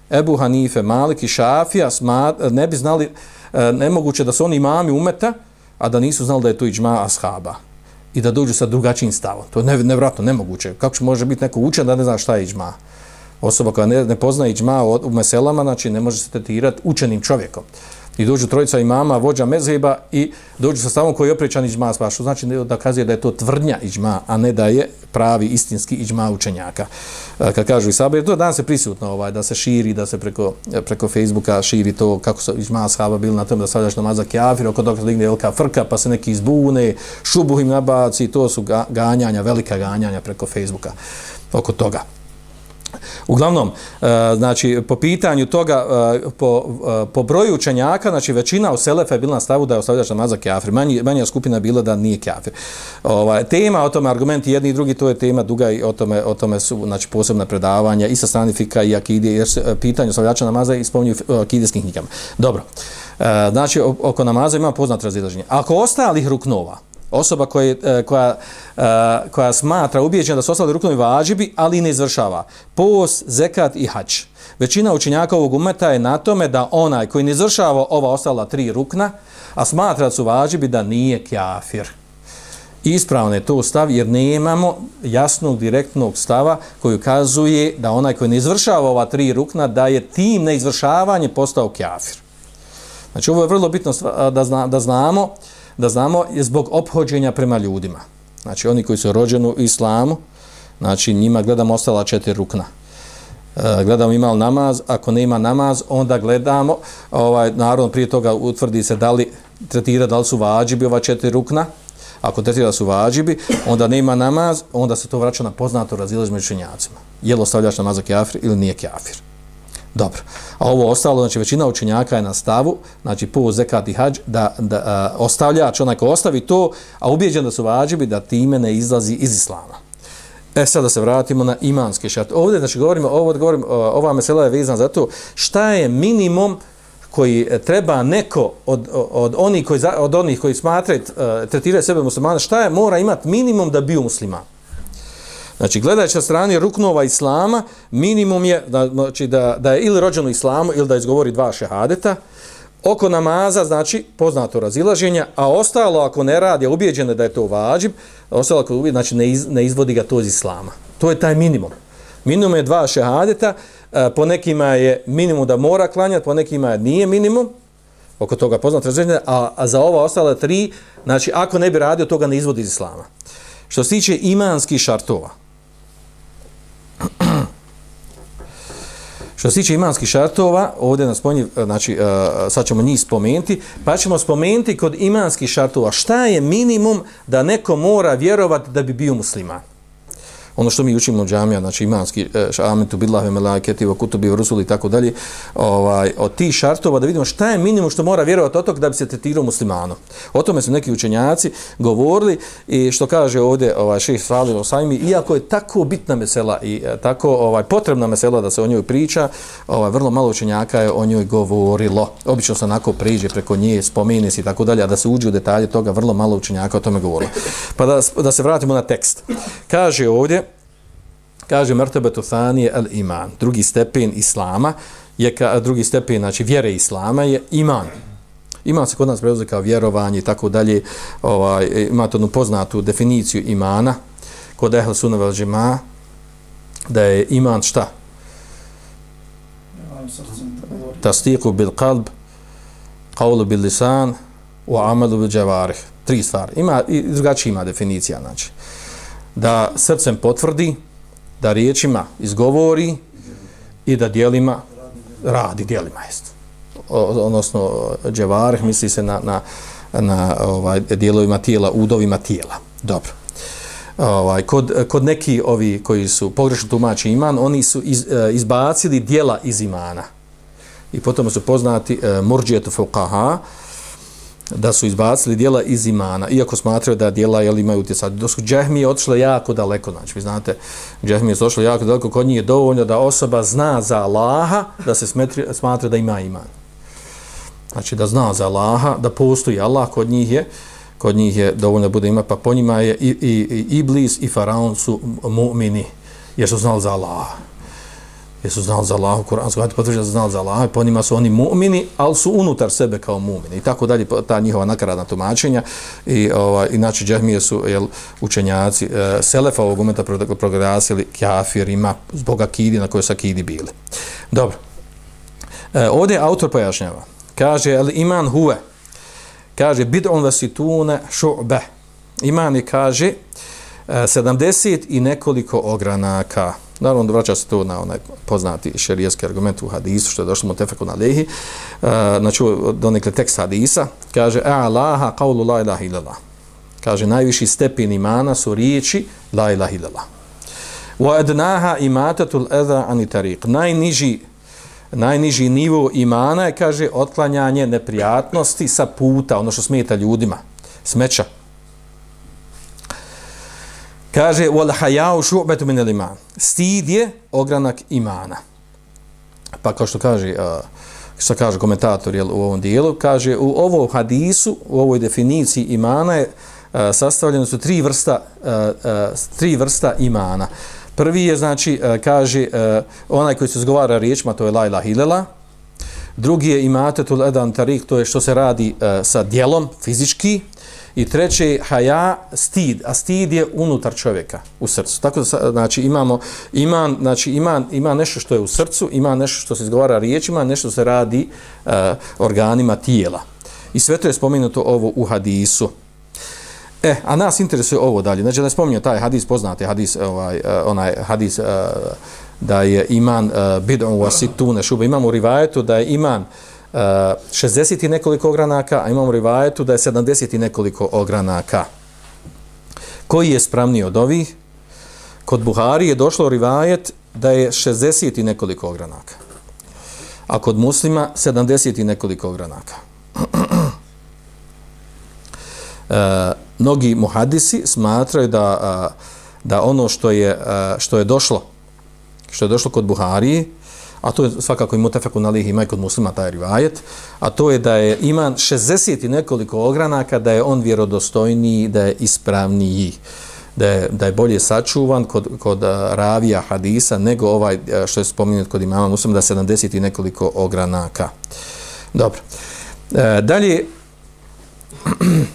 Ebu Hanife, Malik i Šafija, sma, ne bi znali, e, nemoguće da su oni imami umeta, a da nisu znali da je to iđma ashaba i da dođu sa drugačijim stavom. To je nevratno, nemoguće. Kako može biti neko učen da ne zna šta je iđma? Osoba koja ne, ne poznaje iđma u meselama, znači ne može se tretirati učenim čovjekom. I dođu trojica imama, vođa mezheba i dođu sa stavom koji je opričan iđma spašu. Znači da kazuje da je to tvrdnja iđma, a ne da je pravi istinski iđma učenjaka. E, kad kažu i sabe, to danas je prisutno ovaj, da se širi, da se preko, e, preko Facebooka širi to kako su iđma shaba bili na tom da stavljaš namaza kjafir, oko dok se digne velika frka, pa se neki izbune, šubuh im nabaci, to su ganjanja, velika ganjanja preko Facebooka oko toga. Uglavnom, e, znači, po pitanju toga, e, po, e, po broju učenjaka, znači, većina u Selefa je bila na stavu da je ostavljač namaza kafir. Manje, manja skupina bila da nije kafir. Ovaj, tema o tome, argumenti jedni i drugi, to je tema duga i o tome, o tome su znači, posebna predavanja i sa strani fika i akide, jer se pitanje ostavljača namaza ispominju akidijskim knjigama. Dobro. Znači, oko namaza ima poznat razilaženje. Ako ostalih ruknova, osoba e, koja, koja, koja smatra ubijeđena da su ostali ruknovi vađibi, ali ne izvršava. Post, zekat i hač. Većina učenjaka ovog umeta je na tome da onaj koji ne izvršava ova ostala tri rukna, a smatra da su vađibi da nije kjafir. Ispravno je to stav jer nemamo jasnog direktnog stava koji ukazuje da onaj koji ne izvršava ova tri rukna da je tim neizvršavanje postao kafir. Znači ovo je vrlo bitno da, zna, da znamo da znamo je zbog obhođenja prema ljudima. Znači oni koji su rođeni u islamu, znači njima gledamo ostala četiri rukna. E, gledamo ima li namaz, ako ne ima namaz, onda gledamo, ovaj, naravno prije toga utvrdi se da li tretira da li su vađibi ova četiri rukna, ako tretira su vađibi, onda nema namaz, onda se to vraća na poznato razilaž među činjacima. Je li ostavljaš namaz za kjafir ili nije kjafir? Dobro. A ovo ostalo, znači većina učenjaka je na stavu, znači po zekat i hađ, da, da a, ostavljač, onaj ko ostavi to, a ubijeđen da su vađibi, da time ne izlazi iz islama. E sad da se vratimo na imanske šart. Ovdje, znači, govorimo, ovo, govorimo, ova mesela je vezana za to šta je minimum koji e, treba neko od, od, onih, koji, od onih koji smatraju, e, tretiraju sebe muslimana, šta je mora imati minimum da bio musliman. Znači, gledajući sa strane ruknova islama, minimum je da, znači, da, da je ili rođen u islamu ili da izgovori dva šehadeta. Oko namaza, znači, poznato razilaženje, a ostalo ako ne radi, je ubijeđeno da je to vađib, ostalo ako ubijeđeno, znači ne, iz, ne izvodi ga to iz islama. To je taj minimum. Minimum je dva šehadeta, e, po nekima je minimum da mora klanjati, po nekima je nije minimum, oko toga poznato razilaženje, a, a za ova ostale tri, znači, ako ne bi radio, toga ne izvodi iz islama. Što se tiče imanskih šartova, Što se tiče imanskih šartova, ovdje nas spominje, znači e, sad ćemo njih spomenuti, pa ćemo spomenuti kod imanskih šartova šta je minimum da neko mora vjerovati da bi bio musliman ono što mi učimo u džamija, znači imanski e, šamentu amentu billahi melaketi wa kutubi rusuli i tako dalje, ovaj od tih šartova da vidimo šta je minimum što mora vjerovati otok da bi se tretirao muslimanom. O tome su neki učenjaci govorili i što kaže ovdje ovaj šejh Salih sajmi, iako je tako bitna mesela i e, tako ovaj potrebna mesela da se o njoj priča, ovaj vrlo malo učenjaka je o njoj govorilo. Obično se onako priđe preko nje, spomene se i tako dalje, a da se uđe u detalje toga vrlo malo učenjaka o tome govorilo. Pa da, da se vratimo na tekst. Kaže ovdje kaže mertebetu thanije el iman. Drugi stepen islama je ka, drugi stepen, znači vjere islama je iman. Iman se kod nas preuzeti kao vjerovanje i tako dalje. Ovaj, imate onu poznatu definiciju imana kod ehl sunna vel džema da je iman šta? Tastiku bil qalb qawlu bil lisan u amalu bil džavarih. Tri stvari. Ima, i drugačija ima definicija. Znači, da srcem potvrdi da riječima izgovori i da dijelima radi, dijelima jest. Odnosno, dževarih misli se na, na, na ovaj, dijelovima tijela, udovima tijela. Dobro. Ovaj, kod, kod neki ovi koji su pogrešno tumači iman, oni su iz, e, izbacili dijela iz imana. I potom su poznati e, murđijetu fuqaha, da su izbacili dijela iz imana, iako smatraju da dijela jel, imaju utjecaj. Dok su džehmije otišle jako daleko, znači, vi znate, džehmije su otišle jako daleko, kod njih je dovoljno da osoba zna za Allaha, da se smetri, smatra da ima iman. Znači, da zna za Allaha, da postoji Allah, kod njih je, kod njih je dovoljno bude ima, pa po njima je i, i, i Iblis i Faraon su mu'mini, jer su znali za Allaha jesu znali za Kur'an Kur'ansko ajte potvrđuje da su znali za Allahu, po njima su oni mu'mini, ali su unutar sebe kao mu'mini. I tako dalje, ta njihova nakaradna tumačenja. I, ovaj, inače, džahmije su jel, učenjaci e, Selefa ovog momenta proglasili kafirima zbog akidi na kojoj su akidi bili. Dobro. E, ovdje autor pojašnjava. Kaže, el iman huve. Kaže, bid'un vasitune šu'be. Iman je, kaže, e, 70 i nekoliko ogranaka. Naravno, vraća se to na onaj poznati šerijski argument u hadisu, što je došlo mu tefeku na lehi. Uh, e, znači, donekle tekst hadisa, kaže, A'laha Allaha qavlu la ilaha illallah. Kaže, najviši stepen imana su riječi la ilaha illallah. Wa adnaha imatatul adha ani tariq. Najniži najniži nivo imana je kaže otklanjanje neprijatnosti sa puta, ono što smeta ljudima, smeća. Kaže, wal hajau šu'betu min iman. Stid je ogranak imana. Pa kao što kaže, što kaže komentator jel, u ovom dijelu, kaže, u ovom hadisu, u ovoj definiciji imana je sastavljeno su tri vrsta, tri vrsta imana. Prvi je, znači, kaže, onaj koji se zgovara riječima, to je la ilaha illallah. Drugi je imatetul edan tarik, to je što se radi uh, sa dijelom, fizički. I treće, haja, stid. A stid je unutar čovjeka, u srcu. Tako da, znači, imamo, ima, znači, ima, ima nešto što je u srcu, ima nešto što se izgovara riječima, nešto se radi uh, organima tijela. I sve to je spomenuto ovo u hadisu. E, a nas interesuje ovo dalje. Znači, da spominjem taj hadis, poznate hadis, eh, ovaj, uh, onaj hadis uh, da je iman uh, bid'un wasitune šube. Imamo rivajetu da je iman uh, Eh, 60 i nekoliko ogranaka, a imamo rivajetu da je 70 i nekoliko ogranaka. Koji je spravniji od ovih? Kod Buhari je došlo rivajet da je 60 i nekoliko ogranaka. A kod muslima 70 i nekoliko ogranaka. e, mnogi muhadisi smatraju da, eh, da ono što je, što je došlo što je došlo kod Buharije a to je svakako i mutafeku na lih ima i kod muslima taj rivajet, a to je da je iman 60 i nekoliko ogranaka, da je on vjerodostojniji, da je ispravniji, da je, da je bolje sačuvan kod, kod ravija hadisa nego ovaj što je spomenut kod imama muslima, da je 70 i nekoliko ogranaka. Dobro. E, dalje,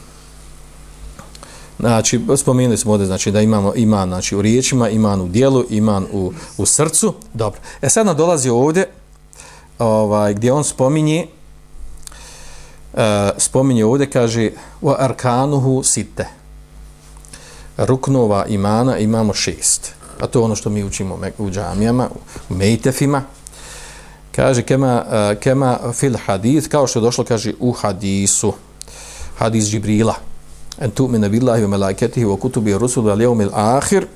Znači, spomenuli smo ovdje, znači, da imamo iman znači, u riječima, iman u dijelu, iman u, u srcu. Dobro. E sad nam dolazi ovdje ovaj, gdje on spominje uh, spominje ovdje, kaže u arkanuhu site. Ruknova imana imamo šest. A to je ono što mi učimo u džamijama, u mejtefima. Kaže, kema, uh, kema fil hadith, kao što je došlo, kaže, u hadisu. Hadis Džibrila en tu'mina billahi wa malaikatihi wa kutubi rusul wal yawmil akhir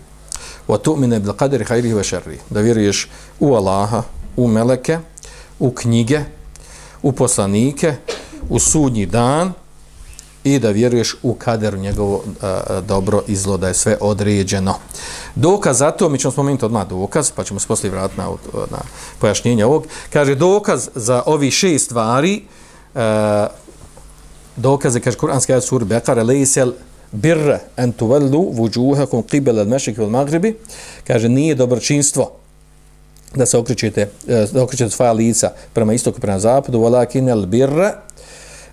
wa tu'mina bil qadri khairihi wa sharrihi da vjeruješ u Allaha u meleke u knjige u poslanike u sudnji dan i da vjeruješ u kader njegovo a, dobro i zlo, da je sve određeno. Dokaz za to, mi ćemo spomenuti odmah dokaz, pa ćemo se poslije vratiti na, na pojašnjenje ovog. Kaže, dokaz za ovi šest stvari, a, dokaze kaže kuranski ajet sura Bekara leysel birra an tuwallu wujuhakum qibala al-mashriq wal-maghribi kaže nije dobročinstvo da se okrećete e, da okrećete svoja lica prema istoku prema zapadu walakin al-birra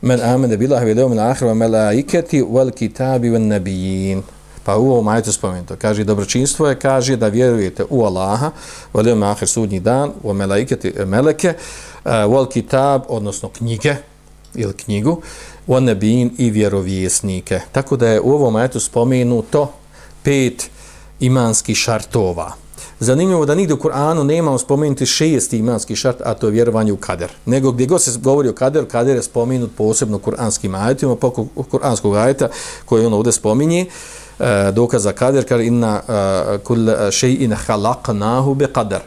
man amene billahi vel yawmil akhir wa malaikati wal kitabi wan nabiyyin. Pa u ovom ajetu spomenuto kaže dobročinstvo je kaže da vjerujete u Allaha wal yawmil akhir sudnji dan wa malaikati e, meleke e, wal kitab odnosno knjige ili knjigu onebin i vjerovjesnike. Tako da je u ovom ajetu spomenuto pet imanskih šartova. Zanimljivo da nigdje u Kur'anu nemamo spomenuti šesti imanski šart, a to je vjerovanje u kader. Nego gdje god se govori o kader, kader je spomenut posebno kur'anskim ajetima, pa poko kur'anskog ajeta koji on ovdje spominje, e, za kader, kar inna e, kul še'in halaknahu be kader.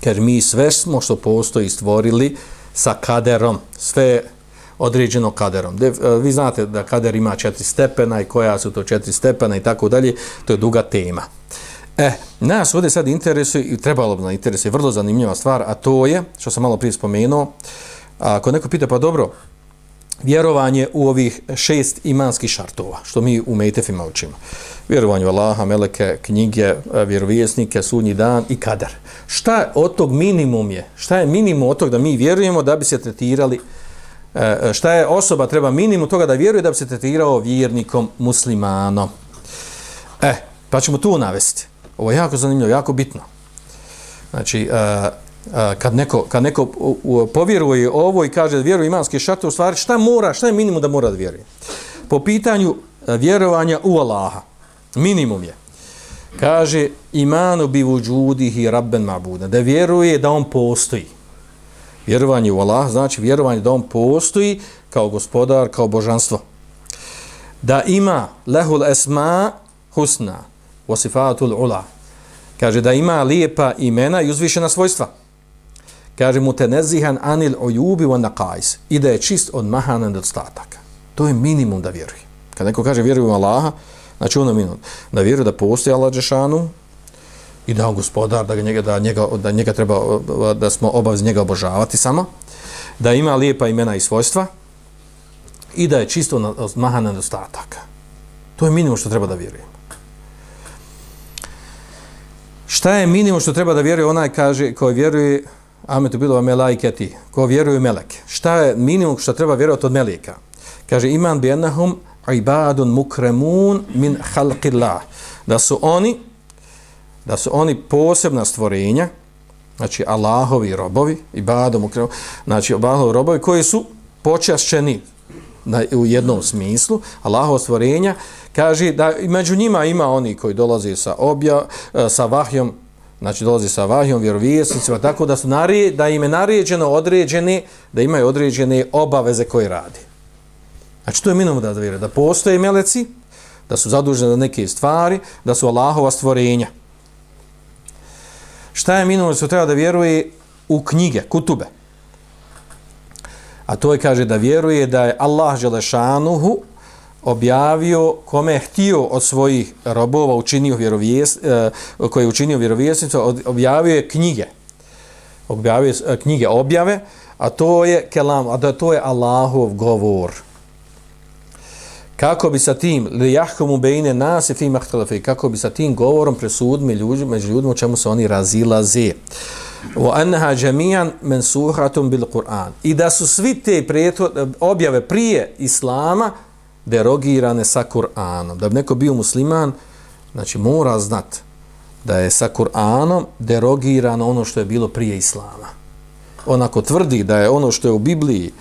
Ker mi sve smo što postoji stvorili sa kaderom. Sve određeno kaderom. De, e, vi znate da kader ima četiri stepena i koja su to četiri stepena i tako dalje, to je duga tema. E, nas ovdje sad interesuje i trebalo bi na interesuje vrlo zanimljiva stvar, a to je, što sam malo prije spomenuo, ako neko pita, pa dobro, vjerovanje u ovih šest imanskih šartova, što mi u Mejtefima učimo. Vjerovanje u Allaha, meleke, knjige, e, vjerovjesnike, sudnji dan i kadar. Šta od tog minimum je? Šta je minimum od tog da mi vjerujemo da bi se tretirali E, šta je osoba treba minimum toga da vjeruje da bi se tretirao vjernikom muslimanom. E, pa ćemo tu navesti. Ovo je jako zanimljivo, jako bitno. Znači, e, e, kad neko, kad neko povjeruje ovo i kaže da vjeruje imanske šarte, u stvari šta mora, šta je minimum da mora da vjeruje? Po pitanju e, vjerovanja u Allaha, minimum je, kaže imanu bi vuđudihi rabben mabuda, da vjeruje da on postoji. Vjerovanje u Allah znači vjerovanje da on postoji kao gospodar, kao božanstvo. Da ima lehul esma husna wasifatul ula. Kaže da ima lijepa imena i uzvišena svojstva. Kaže mu tenezihan anil ojubi wa naqais. I da je čist od mahana nedostataka. To je minimum da vjeruje. Kad neko kaže vjeruje u Allaha, znači ono minimum. Da vjeruje da postoji Allah Đešanu, i da on gospodar, da njega, da njega, da njega treba, da smo obavezni njega obožavati samo, da ima lijepa imena i svojstva i da je čisto od mahan nedostataka. To je minimum što treba da vjerujem. Šta je minimum što treba da vjeruje onaj kaže koji vjeruje Ametu bilo melajketi, ko vjeruje meleke. Šta je minimum što treba vjerovati od meleka? Kaže iman bi enahum ibadun mukremun min halqillah. Da su oni da su oni posebna stvorenja, znači Allahovi robovi, i Badom, znači Allahovi robovi koji su počašćeni na, u jednom smislu, Allahovo stvorenja, kaže da među njima ima oni koji dolaze sa obja, e, sa vahjom, znači dolazi sa vahjom, vjerovijesnicima, tako da su narije, da im je naređeno određene, da imaju određene obaveze koje radi. Znači to je minimum da vjeruje, da postoje meleci, da su zaduženi za neke stvari, da su Allahova stvorenja. Šta je minimum da treba da vjeruje u knjige, kutube? A to je, kaže, da vjeruje da je Allah Želešanuhu objavio kome je htio od svojih robova učinio vjerovijes, koje koji je učinio vjerovjesnicu, objavio je knjige. Objavio je e, knjige objave, a to je kelam, a da to je Allahov govor. Kako bi sa tim li jahkumu bejne nasi i mahtalafi kako bi sa tim govorom presudili ljudi, među ljudima u čemu se oni razilaze wa annaha jami'an mansuhatun bil Qur'an. I da su svi te objave prije islama derogirane sa Kur'anom. Da bi neko bio musliman, znači mora znat da je sa Kur'anom derogirano ono što je bilo prije islama. Onako tvrdi da je ono što je u Bibliji,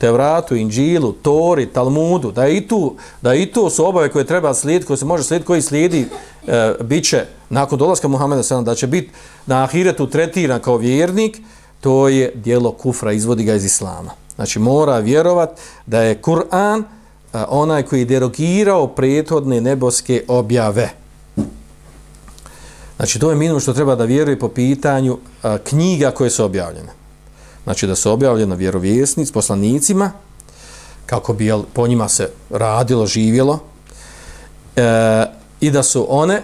Tevratu, Inđilu, Tori, Talmudu, da i tu, da i tu su obave koje treba slijediti, koje se može slijediti, koji slijedi, e, bit će nakon dolaska Muhammeda sallam, da će biti na ahiretu tretiran kao vjernik, to je dijelo kufra, izvodi ga iz Islama. Znači mora vjerovat da je Kur'an e, onaj koji je derogirao prethodne neboske objave. Znači to je minimum što treba da vjeruje po pitanju a, e, knjiga koje su objavljene znači da su objavljeno vjerovjesnic poslanicima kako bi jel, po njima se radilo, živjelo e, i da su one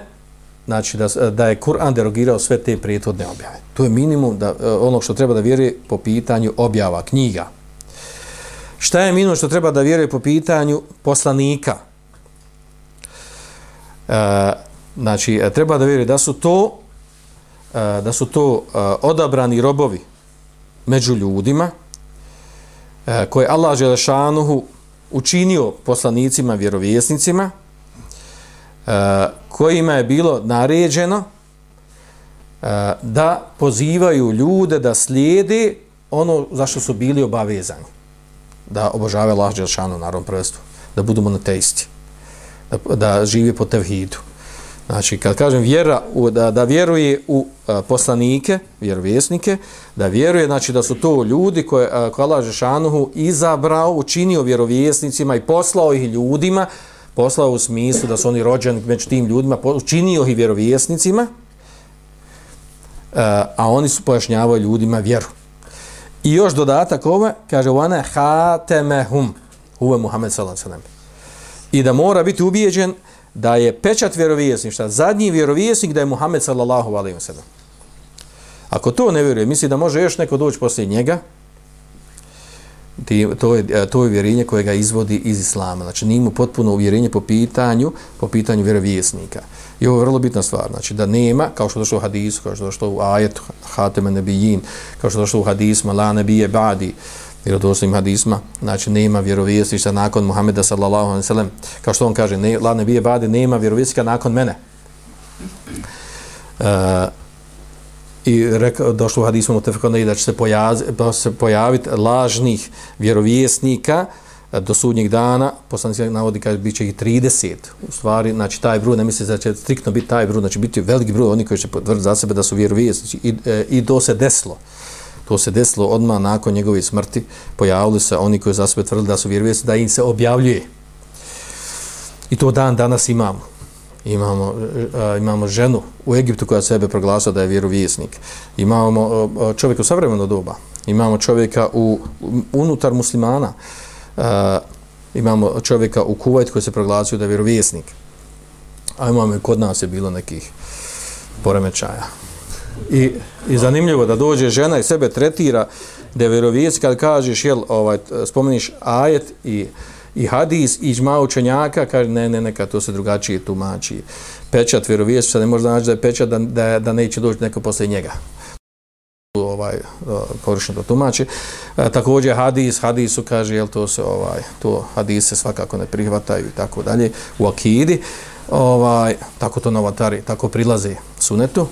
znači da, da je Kur'an derogirao sve te prijetodne objave. To je minimum da, e, ono što treba da vjeruje po pitanju objava, knjiga. Šta je minimum što treba da vjeruje po pitanju poslanika? E, znači, e, treba da vjeruje da su to e, da su to odabrani robovi među ljudima e, koje Allah Želešanuhu učinio poslanicima, vjerovjesnicima e, kojima je bilo naređeno e, da pozivaju ljude da slijede ono za što su bili obavezani da obožave Allah Želešanuhu na prvenstvu da budu monoteisti da, da živi po tevhidu. Znači, kad kažem vjera, da, da vjeruje u a, poslanike, vjerovjesnike, da vjeruje, znači da su to ljudi koje, a, koje Allah Žešanuhu izabrao, učinio vjerovjesnicima i poslao ih ljudima, poslao u smislu da su oni rođeni među tim ljudima, učinio ih vjerovjesnicima, a, a oni su pojašnjavaju ljudima vjeru. I još dodatak ove, kaže, vane hatemehum, huve Muhammed sallam sallam. I da mora biti ubijeđen, da je pečat vjerovjesništva, zadnji vjerovjesnik da je Muhammed sallallahu alaihi wa sallam. Ako to ne vjeruje, misli da može još neko doći poslije njega, to je, e, to je vjerenje koje ga izvodi iz Islama. Znači, nije mu potpuno uvjerenje po pitanju, po pitanju vjerovjesnika. I ovo je vrlo bitna stvar. Znači, da nema, kao što došlo u hadisu, kao što došlo u ajetu, hateme nebijin, kao što došlo u hadisma, la nebije badi, vjerodostojnim hadisma, znači nema vjerovjesnika nakon Muhameda sallallahu alejhi ve sellem, kao što on kaže, ne la nebije bade nema vjerovjesnika nakon mene. Uh, i rekao došlo u hadisu i da će se pojaviti da se pojaviti lažnih vjerovjesnika do sudnjeg dana, poslanik navodi kaže biće ih 30. U stvari, znači taj broj ne misli da će striktno biti taj broj, znači biti veliki broj oni koji će potvrditi za sebe da su vjerovjesnici i, e, i to se deslo. To se desilo odmah nakon njegove smrti. Pojavili se oni koji za sebe tvrdili da su vjerovjesni, da im se objavljuje. I to dan danas imamo. Imamo, a, imamo ženu u Egiptu koja sebe proglasila da je vjerovjesnik. Imamo a, čovjeka u savremeno doba. Imamo čovjeka u, unutar muslimana. A, imamo čovjeka u Kuvajt koji se proglasio da je vjerovjesnik. A imamo i kod nas je bilo nekih poremećaja. I, I zanimljivo da dođe žena i sebe tretira da je vjerovijest kad kažeš, jel, ovaj, spomeniš ajet i, i hadis i žma učenjaka, kaže ne, ne, neka to se drugačije tumači. Pečat vjerovijest, sad ne može znači da je pečat da, da, da neće doći neko posle njega. ovaj korišno to tumači. E, također hadis, hadisu kaže, jel to se ovaj, to hadise svakako ne prihvataju i tako dalje u akidi. Ovaj, tako to novatari, tako prilaze sunetu.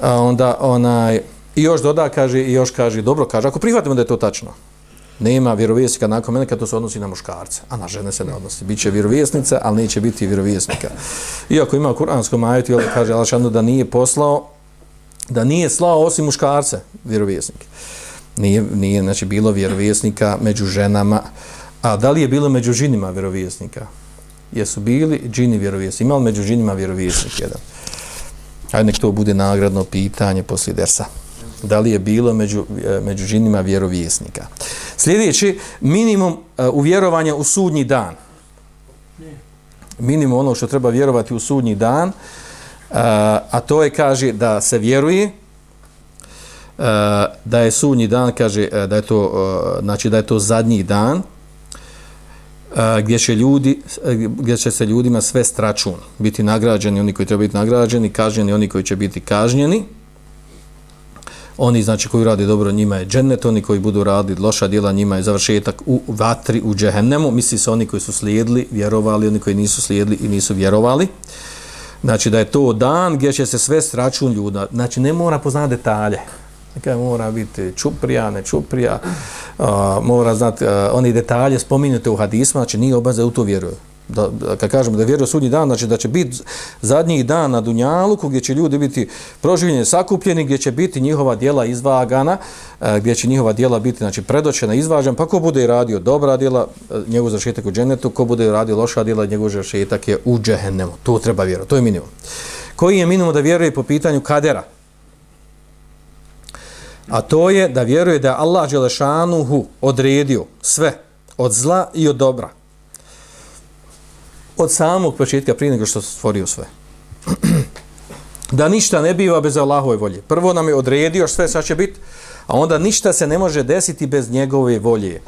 A onda onaj, i još doda, kaže, i još kaže, dobro, kaže, ako prihvatimo da je to tačno, nema vjerovjesnika nakon mene kad to se odnosi na muškarce, a na žene se ne odnosi. Biće vjerovjesnica, ali neće biti vjerovjesnika. Iako ima u kuranskom ajetu, kaže Alšanu da nije poslao, da nije slao osim muškarce vjerovjesnike. Nije, nije, znači, bilo vjerovjesnika među ženama, a da li je bilo među žinima vjerovjesnika? Jesu bili džini vjerovjesnici? Imali među žinima vjerovjesnik jedan? Ajde nek to bude nagradno pitanje poslije dersa da li je bilo među, e, među džinima vjerovjesnika. Sljedeći, minimum e, uvjerovanja u sudnji dan. Minimum ono što treba vjerovati u sudnji dan, e, a to je, kaže, da se vjeruje, da je sudnji dan, kaže, da je to, znači da je to zadnji dan, Eh, gdje će, ljudi, eh, gdje će se ljudima sve stračun. Biti nagrađeni, oni koji treba biti nagrađeni, kažnjeni, oni koji će biti kažnjeni, oni znači koji radi dobro njima je džennet, oni koji budu raditi loša djela njima je završetak u vatri, u džehennemu, misli se oni koji su slijedili, vjerovali, oni koji nisu slijedili i nisu vjerovali. Znači da je to dan gdje će se sve stračun ljuda, znači ne mora poznati detalje, Nekaj mora biti čuprija, ne čuprija, a, mora znati, oni detalje spominjate u hadisma, znači nije obaze u to vjeruju da, kad kažemo da vjeruje sudnji dan, znači da će biti zadnji dan na Dunjalu, gdje će ljudi biti proživljeni, sakupljeni, gdje će biti njihova dijela izvagana, a, gdje će njihova dijela biti znači, predoćena, izvažena, pa ko bude radio dobra dijela, e, njegov zašetak u dženetu, ko bude radio loša dijela, njegov zašetak je u džehennemu. To treba vjerovati, to je minimum. Koji je minimum da vjeruje po pitanju kadera? A to je da vjeruje da Allah Đelešanuhu odredio sve od zla i od dobra od samog početka prije nego što se stvorio sve. da ništa ne biva bez Allahove volje. Prvo nam je odredio sve sad će biti, a onda ništa se ne može desiti bez njegove volje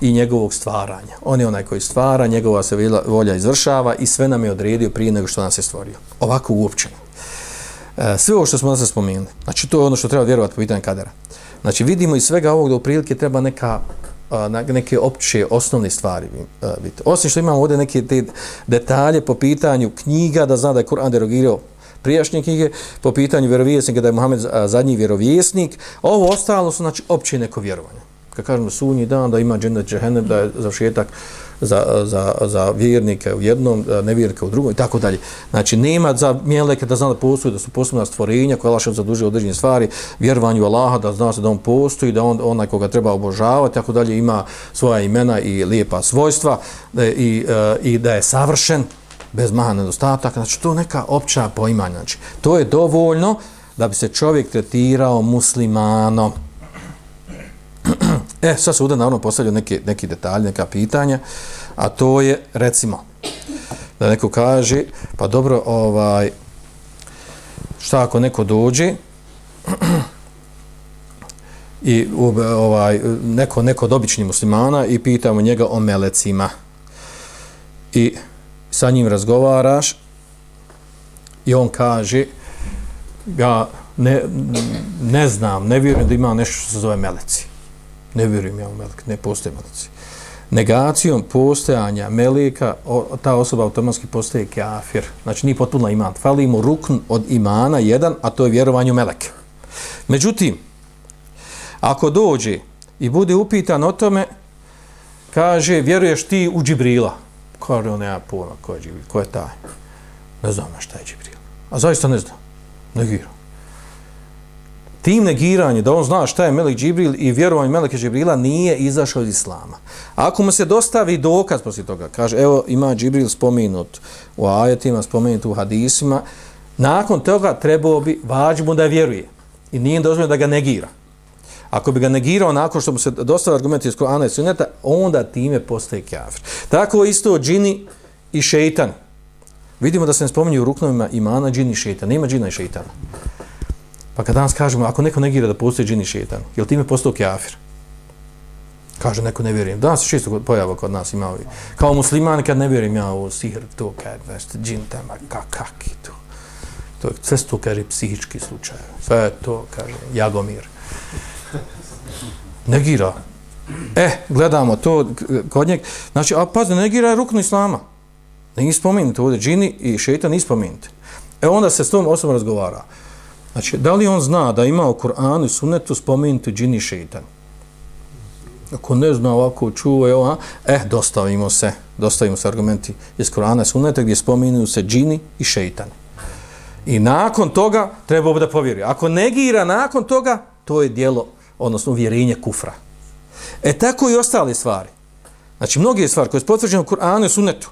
i njegovog stvaranja. On je onaj koji stvara, njegova se volja izvršava i sve nam je odredio prije nego što nas je stvorio. Ovako uopćeno. E, sve ovo što smo danas spomenuli, znači to je ono što treba vjerovati po pitanju kadera. Znači vidimo iz svega ovog da u prilike treba neka e, neke opće osnovne stvari e, biti. Osim što imamo ovdje neke te detalje po pitanju knjiga, da zna da je Kur'an derogirao prijašnje knjige, po pitanju vjerovjesnika da je Muhammed zadnji vjerovjesnik, ovo ostalo su znači opće neko vjerovanje. Kad kažemo sunji dan, da ima džennet džehennem, da je završetak za, za, za vjernike u jednom, nevjernike u drugom i tako dalje. Znači, nema za mjeleke da zna da postoji, da su posebna stvorenja koja laša zadužuje određene stvari, vjerovanju Allaha, da zna se da on postoji, da on onaj koga treba obožavati, tako dalje, ima svoja imena i lijepa svojstva i, e, i da je savršen, bez maha nedostataka, Znači, to neka opća poimanja. Znači, to je dovoljno da bi se čovjek tretirao muslimanom. E, sad se ovdje naravno postavljaju neke, neki detalje, neka pitanja, a to je, recimo, da neko kaže, pa dobro, ovaj, šta ako neko dođe i ovaj, neko, neko dobični muslimana i pitamo njega o melecima. I sa njim razgovaraš i on kaže ja ne, ne znam, ne vjerujem da ima nešto što se zove meleci ne vjerujem ja u meleke, ne postoje meleci. Negacijom postojanja meleka, o, ta osoba automatski postaje kafir. Znači, nije potpuno iman. Fali mu rukn od imana jedan, a to je vjerovanje u meleke. Međutim, ako dođe i bude upitan o tome, kaže, vjeruješ ti u Džibrila? Kaže, on nema pojma, ko je Džibril, ko je taj? Ne znam šta je Džibril. A zaista ne znam. Negiram tim negiranje, da on zna šta je Melek Džibril i vjerovanje Meleke Džibrila nije izašao iz Islama. Ako mu se dostavi dokaz poslije toga, kaže, evo ima Džibril spomenut u ajetima, spomenut u hadisima, nakon toga trebao bi vađbu da vjeruje i nije dozvoljeno da ga negira. Ako bi ga negirao nakon što mu se dostavi argumenti iz Kur'ana i Sunneta, onda time postaje kafir. Tako isto džini i šeitan. Vidimo da se ne spominju u ruknovima imana džini i šeitan. Nema džina i šeitana. Pa kad danas kažemo, ako neko negira da postoji džini šetan, je li time postao kjafir? Kaže, neko ne vjerujem. Danas je čisto pojava kod nas ima ovi. Kao musliman, kad ne vjerujem ja u sihr, to kad nešto, džin tema, kak, kak i to. to. Sve to kaže psihički slučaj. Sve to, kaže, Jagomir. Negira. E, gledamo to kod njeg. Znači, a pazi, negira je rukno islama. Ne spomenuti ovdje džini i šeitan nije spomenuti. E onda se s tom osobom razgovara. Znači, da li on zna da ima u Kur'anu i sunetu spomenuti džini i šeitan? Ako ne zna ovako čuva, ova, eh, dostavimo se, dostavimo se argumenti iz Kur'ana i suneta gdje spomenuju se džini i šeitan. I nakon toga treba da povjeri. Ako negira nakon toga, to je dijelo, odnosno uvjerenje kufra. E tako i ostale stvari. Znači, mnoge stvari koje su potvrđene u Kur'anu i sunetu,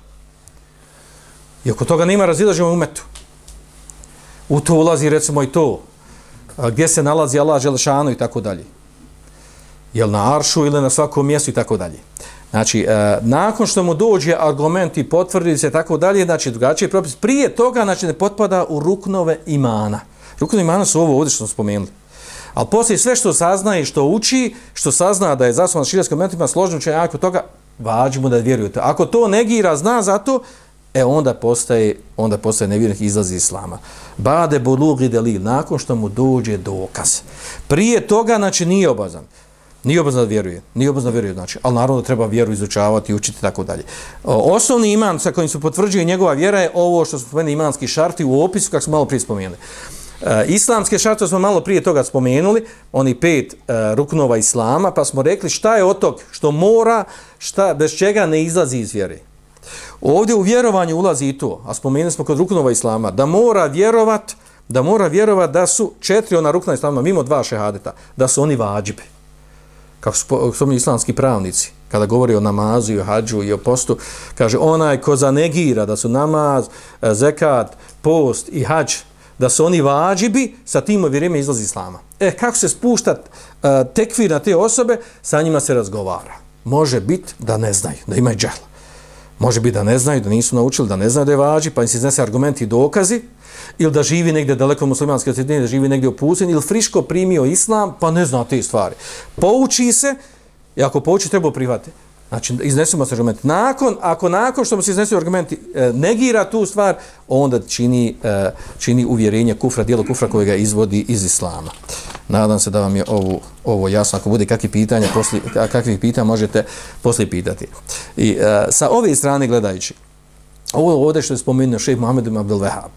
i oko toga nema razilaženja u metu. U to ulazi, recimo, i to, gdje se nalazi Allah Želešanu i tako dalje. Jel na Aršu ili na svakom mjestu i tako dalje. Znači, e, nakon što mu dođe argument i potvrdi se tako dalje, znači, drugačiji propis, prije toga, znači, ne potpada u ruknove imana. Ruknove imana su ovo ovdje što smo spomenuli. Ali poslije sve što sazna i što uči, što sazna da je zasnovan na momentima složen učenjak ako toga, vađi mu da vjerujete. Ako to negira, zna za to, e onda postaje, onda postaje nevjernik izlazi iz islama. Bade bulugi delil, nakon što mu dođe dokaz. Prije toga, znači, nije obazan. Nije obazan da vjeruje. Nije obazan da vjeruje, znači. Ali naravno da treba vjeru izučavati, učiti tako dalje. Osnovni iman sa kojim se potvrđuje njegova vjera je ovo što smo spomenuli imanski šarti u opisu, kako smo malo prije spomenuli. E, islamske šarte smo malo prije toga spomenuli, oni pet e, ruknova islama, pa smo rekli šta je od tog što mora, šta, bez čega ne izlazi iz vjere. Ovdje u vjerovanju ulazi i to, a spomenuli smo kod ruknova islama, da mora vjerovat, da mora vjerovat da su četiri ona rukna islama, mimo dva šehadeta, da su oni vađibe. Kako su spomenuli islamski pravnici, kada govori o namazu i o hađu i o postu, kaže onaj ko zanegira da su namaz, e, zekat, post i hađ da su oni vađibi, sa tim vrijeme izlazi islama. E, kako se spušta e, tekvir na te osobe, sa njima se razgovara. Može biti da ne znaju, da imaju džahla. Može biti da ne znaju, da nisu naučili, da ne znaju da je vađi, pa im se iznese argumenti i dokazi, ili da živi negdje daleko muslimanske sredine, da živi negdje opusen, ili friško primio islam, pa ne zna te stvari. Pouči se, i ako pouči, treba prihvatiti. Znači, iznesemo se argument. Nakon, ako nakon što mu se iznesu argumenti e, negira tu stvar, onda čini, e, čini uvjerenje kufra, dijelo kufra koje ga izvodi iz islama. Nadam se da vam je ovo, ovo jasno. Ako bude kakvih pitanja, posli, kakvih pitanja možete poslije pitati. I e, sa ove strane gledajući, ovo ovdje što je spomenuo šejh Muhammed ibn Abdel Wahab,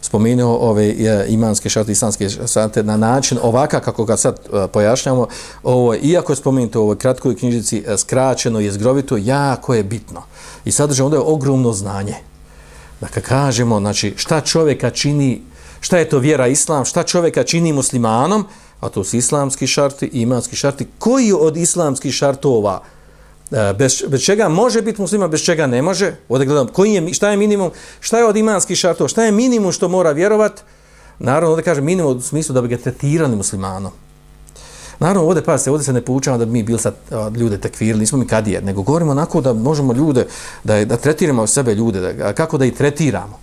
spomenuo ove e, imanske šarte, islamske šarte na način ovaka kako ga sad uh, pojašnjamo, ovo, iako je spomenuto u ovoj kratkoj knjižici uh, skraćeno i zgrovito, jako je bitno. I sadržaj onda je ogromno znanje. Dakle, kažemo, znači, šta čovjeka čini, šta je to vjera islam, šta čovjeka čini muslimanom, a to su islamski šarti i imanski šarti, koji od islamskih šartova e, bez, bez čega može biti muslima, bez čega ne može. Ovdje gledam, koji je, šta je minimum, šta je od imanskih šartova, šta je minimum što mora vjerovat, naravno ovdje kaže minimum u smislu da bi ga tretirali muslimanom. Naravno, ovdje, pa se, ovdje se ne poučava da bi mi bili sad ljude tekvirili, nismo mi kadije, nego govorimo onako da možemo ljude, da, da tretiramo sebe ljude, da, kako da ih tretiramo.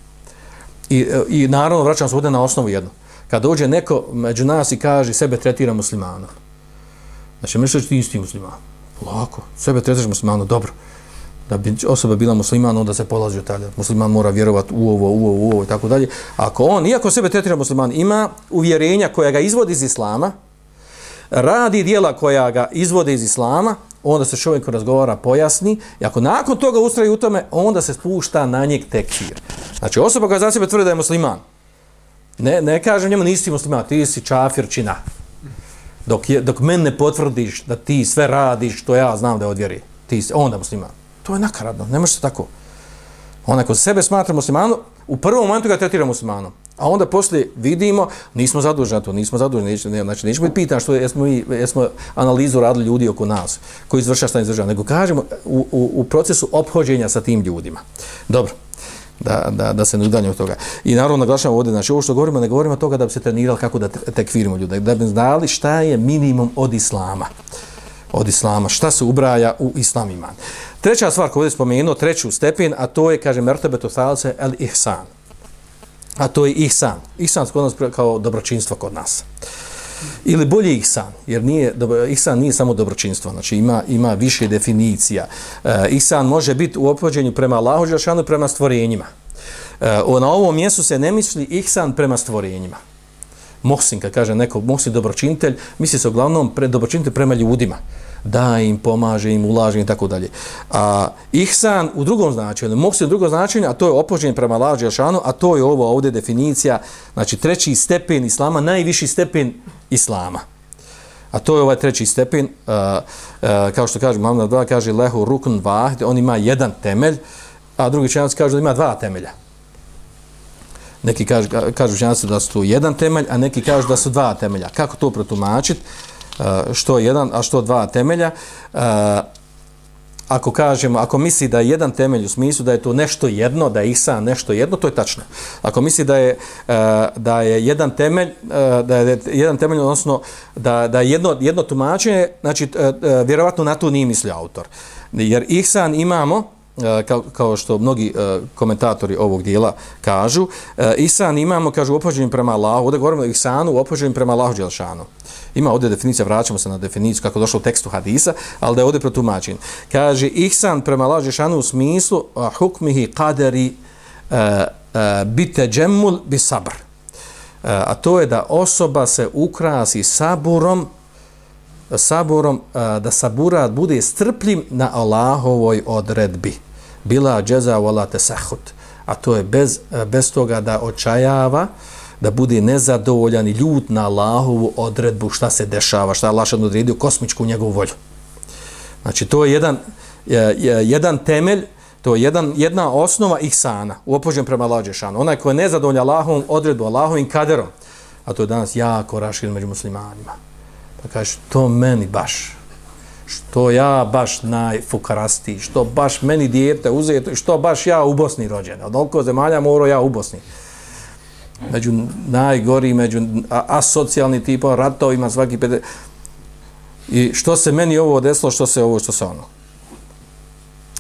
I, e, i naravno, vraćam se ovdje na osnovu jedno. Kad dođe neko među nas i kaže sebe tretira muslimanom, znači, misliš da ti isti musliman. Lako, sebe tretiraš muslimanom, dobro. Da bi osoba bila musliman, onda se polazi od tada. Musliman mora vjerovati u ovo, u ovo, u ovo i tako dalje. Ako on, iako sebe tretira musliman, ima uvjerenja koja ga izvodi iz islama, radi dijela koja ga izvode iz islama, onda se čovjek razgovara pojasni i ako nakon toga ustraje u tome, onda se spušta na njeg tekfir. Znači osoba koja za sebe tvrde da je musliman, ne, ne kažem njemu nisi musliman, ti si čafir čina dok, je, dok men ne potvrdiš da ti sve radiš što ja znam da je odvjeri, ti onda musliman. To je nakaradno, ne može se tako. Onaj ko sebe smatra muslimanom, u prvom momentu ga tretira muslimanom. A onda poslije vidimo, nismo zaduženi to, nismo zaduženi, neće, ne, znači nećemo biti pitan što jesmo, mi, jesmo analizu radili ljudi oko nas, koji izvrša šta izdržava, nego kažemo u, u, u procesu ophođenja sa tim ljudima. Dobro da, da, da se ne udanje od toga. I naravno naglašavam ovdje, znači ovo što govorimo, ne govorimo toga da bi se trenirali kako da tekfirimo ljude, da bi znali šta je minimum od islama. Od islama, šta se ubraja u islam iman. Treća stvar koju ovdje spomenuo, treću stepen, a to je, kaže, mertebeto salce el ihsan. A to je ihsan. Ihsan kod nas kao dobročinstvo kod nas ili bolje ihsan, jer nije, ihsan nije samo dobročinstvo, znači ima, ima više definicija. E, ihsan može biti u opođenju prema Allahu Đelšanu prema stvorenjima. E, na ovom mjestu se ne misli ihsan prema stvorenjima, Mohsin, kad kaže neko Mohsin dobročinitelj, misli se uglavnom pre, dobročinitelj prema ljudima. Da im, pomaže im, ulaže i tako dalje. A Ihsan u drugom značenju, Mohsin u drugom značenju, a to je opođenje prema Allah Đelšanu, a to je ovo ovdje definicija, znači treći stepen Islama, najviši stepen Islama. A to je ovaj treći stepen, uh, uh, kao što kaže Muhammed Abdullah, kaže lehu rukun vahid, on ima jedan temelj, a drugi činjavac kaže da ima dva temelja. Neki kažu, kažu činjavac da su tu jedan temelj, a neki kažu da su dva temelja. Kako to protumačiti? Eh, što jedan, a što dva temelja? Uh, ako kažemo, ako misli da je jedan temelj u smislu da je to nešto jedno, da je ihsan nešto jedno, to je tačno. Ako misli da je, eh, da je jedan temelj, da je jedan temelj, odnosno da, da je jedno, jedno tumačenje, znači vjerovatno na to nije mislio autor. Jer ihsan imamo, kao, kao što mnogi uh, komentatori ovog dijela kažu, uh, ihsan imamo, kažu, opođenjem prema Allahu, ovdje govorimo o ihsanu, opođenjem prema Allahu Đelšanu. Ima ovdje definicija, vraćamo se na definiciju kako došlo u tekstu hadisa, ali da je ovdje protumačen. Kaže, ihsan prema laži šanu u smislu hukmihi kaderi uh, e, uh, e, bite džemul bi sabr. Uh, a to je da osoba se ukrasi saburom, saburom uh, da saburat bude strpljiv na Allahovoj odredbi. Bila džeza wala tesahut. A to je bez, bez toga da očajava, uh, da bude nezadovoljan i ljut na Allahovu odredbu šta se dešava, šta Allah što odredio kosmičku njegovu volju. Znači, to je jedan, je, je, jedan temelj, to je jedan, jedna osnova ihsana u prema Allah Đešanu. Onaj ko je nezadovoljan Allahovom odredbu, Allahovim kaderom, a to je danas jako rašir među muslimanima. Pa kaže, to meni baš, što ja baš najfukarasti, što baš meni dijete uzeto, što baš ja u Bosni rođen. Od oko zemalja moro ja u Bosni među najgori, među asocijalni tipa, ratovima svaki pede. I što se meni ovo desilo, što se ovo, što se ono.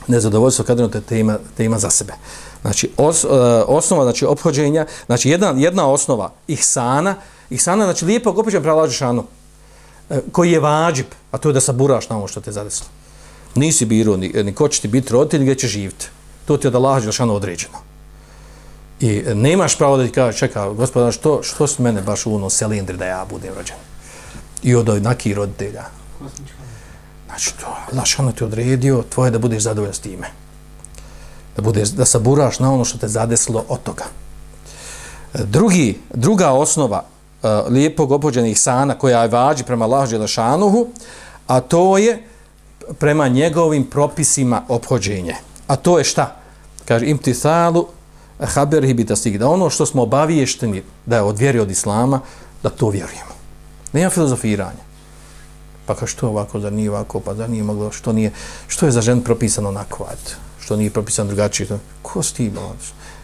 Nezadovoljstvo kadrino te, te, ima, te ima za sebe. Znači, os, e, osnova, znači, obhođenja, znači, jedna, jedna osnova ihsana, ihsana, znači, lijepog obhođenja prava šanu, e, koji je vađib, a to je da saburaš na ovo što te zadesilo. Nisi biro, ni, ni ko će ti biti roditelj, gdje će živjeti. To ti je da lađe šanu određeno. I nemaš pravo da ti kaže, čeka, gospoda, što, što su mene baš u ono selindri da ja budem rođen? I od onaki roditelja. Znači, to, Allah što ono ti odredio, tvoje da budeš zadovoljan s time. Da, budeš, da saburaš na ono što te zadeslo od toga. Drugi, druga osnova uh, lijepog opođenih sana koja je vađi prema Allah Đelešanuhu, a to je prema njegovim propisima obhođenje. A to je šta? Kaže, imtisalu haber hibitastik, da ono što smo obaviješteni da je od vjeri od islama, da to vjerujemo. Nema filozofiranja. Pa kao što ovako, da nije ovako, pa da nije moglo, što nije, što je za žen propisano onako, što nije propisano drugačije. Ko si ti,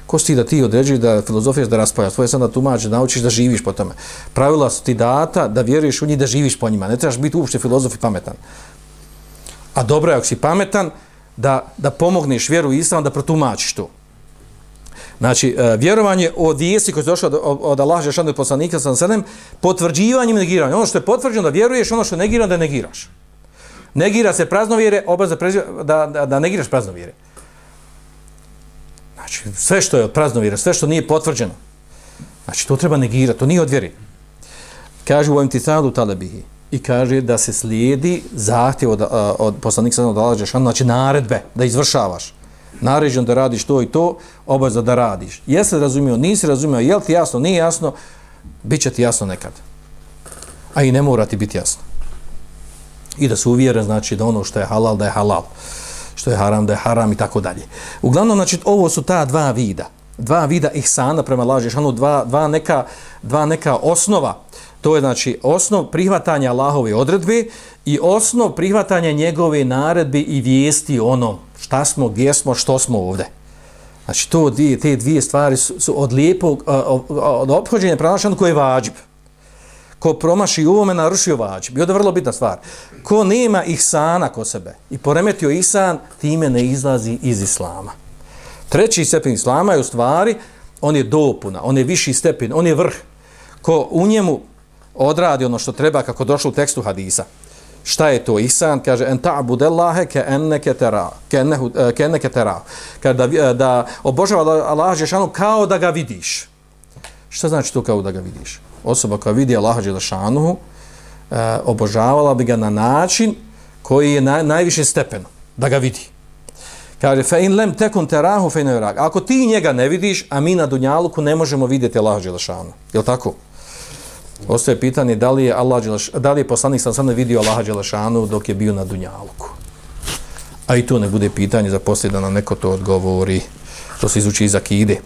ko si ti da ti određuješ da filozofiješ da raspaja, tvoje sam da tumače, da naučiš da živiš po tome. Pravila su ti data da vjeruješ u njih da živiš po njima. Ne trebaš biti uopšte filozof i pametan. A dobro je ako si pametan, da, da pomogneš vjeru i islam, da protumačiš to. Znači, e, vjerovanje od vijesti koji je došao od, od Allah Žešanu i poslanika sa sedem, potvrđivanjem i negiranjem. Ono što je potvrđeno da vjeruješ, ono što je negirano da negiraš. Negira se praznovjere, obaza da, da, da negiraš praznovjere. Znači, sve što je od praznovjere, sve što nije potvrđeno, znači, to treba negirati, to nije od vjeri. Kaže u ovim ticadu talebihi i kaže da se slijedi zahtjev od, e, od poslanika sa sedem od Allaha Žešanu, znači naredbe, da izvršavaš naređen da radiš to i to, obaveza da radiš. Jesi razumio, nisi razumio, jel ti jasno, nije jasno, bit će ti jasno nekad. A i ne mora ti biti jasno. I da se uvjeren, znači da ono što je halal, da je halal. Što je haram, da je haram i tako dalje. Uglavnom, znači, ovo su ta dva vida. Dva vida ihsana prema laži. Šanu, dva, dva, neka, dva neka osnova. To je, znači, osnov prihvatanja Allahove odredbe i osnov prihvatanja njegove naredbe i vijesti onom šta smo, gdje smo, što smo ovdje. Znači, to dvije, te dvije stvari su, su od lijepog, od obhođenja pranašanja koje je vađib. Ko promaši u ovome, narušio vađib. I ovdje je vrlo bitna stvar. Ko nema ihsana ko sebe i poremetio ihsan, time ne izlazi iz islama. Treći stepen islama je u stvari, on je dopuna, on je viši stepen, on je vrh. Ko u njemu odradi ono što treba kako došlo u tekstu hadisa, Šta je to ihsan? Kaže en ta'budallaha ka annaka eh, tara, ka annahu ka annaka tara. Kada da, eh, da obožava Allah džeshanu kao da ga vidiš. Šta znači to kao da ga vidiš? osoba koja vidi Allaha Đelešanuhu, e, obožavala bi ga na način koji je na, najviše stepeno, da ga vidi. Kaže, fe in lem tekun terahu fe ne. Ako ti njega ne vidiš, a mi na Dunjaluku ne možemo vidjeti Allaha Đelešanu. Je li tako? Ostaje pitanje da li je, Allah da li je poslanik sam sam ne vidio Allaha Đelešanu dok je bio na Dunjaluku. A i to ne bude pitanje za poslije da nam neko to odgovori. To se izuči iz akide.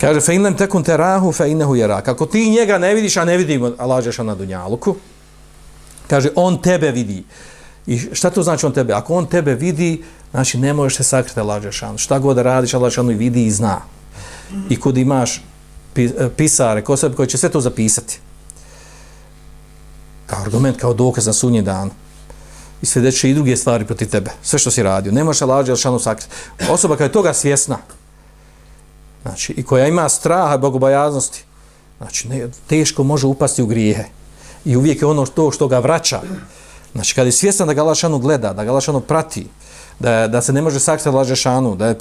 Kaže, fe inlem tekun terahu, fe innehu jerak. Ako ti njega ne vidiš, a ne vidimo Allah Đelešanu na Dunjaluku, kaže, on tebe vidi. I šta to znači on tebe? Ako on tebe vidi, znači ne možeš se sakriti Allah Đelešanu. Šta god da radiš, Allah Đelešanu vidi i zna. I e, kod imaš pisare, ko koji će sve to zapisati, kao argument, kao dokaz na sunje dan i svedeće i druge stvari protiv tebe, sve što si radio, ne možeš lađe šanu sakriti. Osoba koja je toga svjesna, znači, i koja ima straha i bogobojaznosti, znači, ne, teško može upasti u grijehe. I uvijek je ono to što ga vraća. Znači, kada je svjesna da ga Lašanu gleda, da ga Lašanu prati, da, da se ne može sakriti Lađešanu, da, je,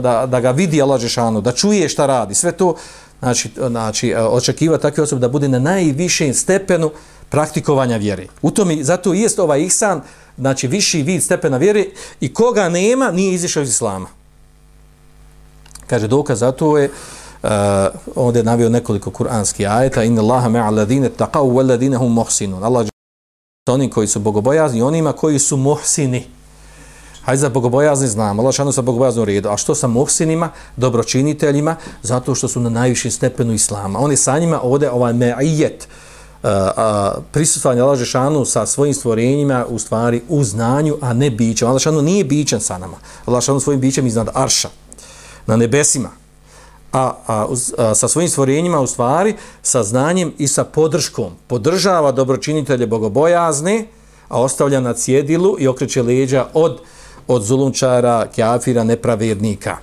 da, da ga vidi Lađešanu, da čuje šta radi, sve to, znači, znači očekiva takve osobe da bude na najvišem stepenu praktikovanja vjere. U tome, zato i jest ovaj ihsan, znači viši vid stepena vjere i koga nema, nije izišao iz islama. Kaže, dokaz za to je, uh, ovdje je navio nekoliko kuranskih ajeta, inna Allaha me'a ladine taqav wa ladine hum muhsinun. Allah je oni koji su bogobojazni, onima koji su muhsini. Hajde za bogobojazni znam, Allah šanu sa bogobojaznom redu. A što sa muhsinima, dobročiniteljima? Zato što su na najvišem stepenu islama. Oni sa njima ovdje ovaj me'ijet, a, prisutovanje Allah Žešanu sa svojim stvorenjima u stvari u znanju, a ne bićem. Allah Žešanu nije bićem sa nama. Allah Žešanu svojim bićem iznad Arša, na nebesima. A, a, a sa svojim stvorenjima u stvari sa znanjem i sa podrškom. Podržava dobročinitelje bogobojazne, a ostavlja na cjedilu i okreće leđa od, od zulumčara, kjafira, nepravednika.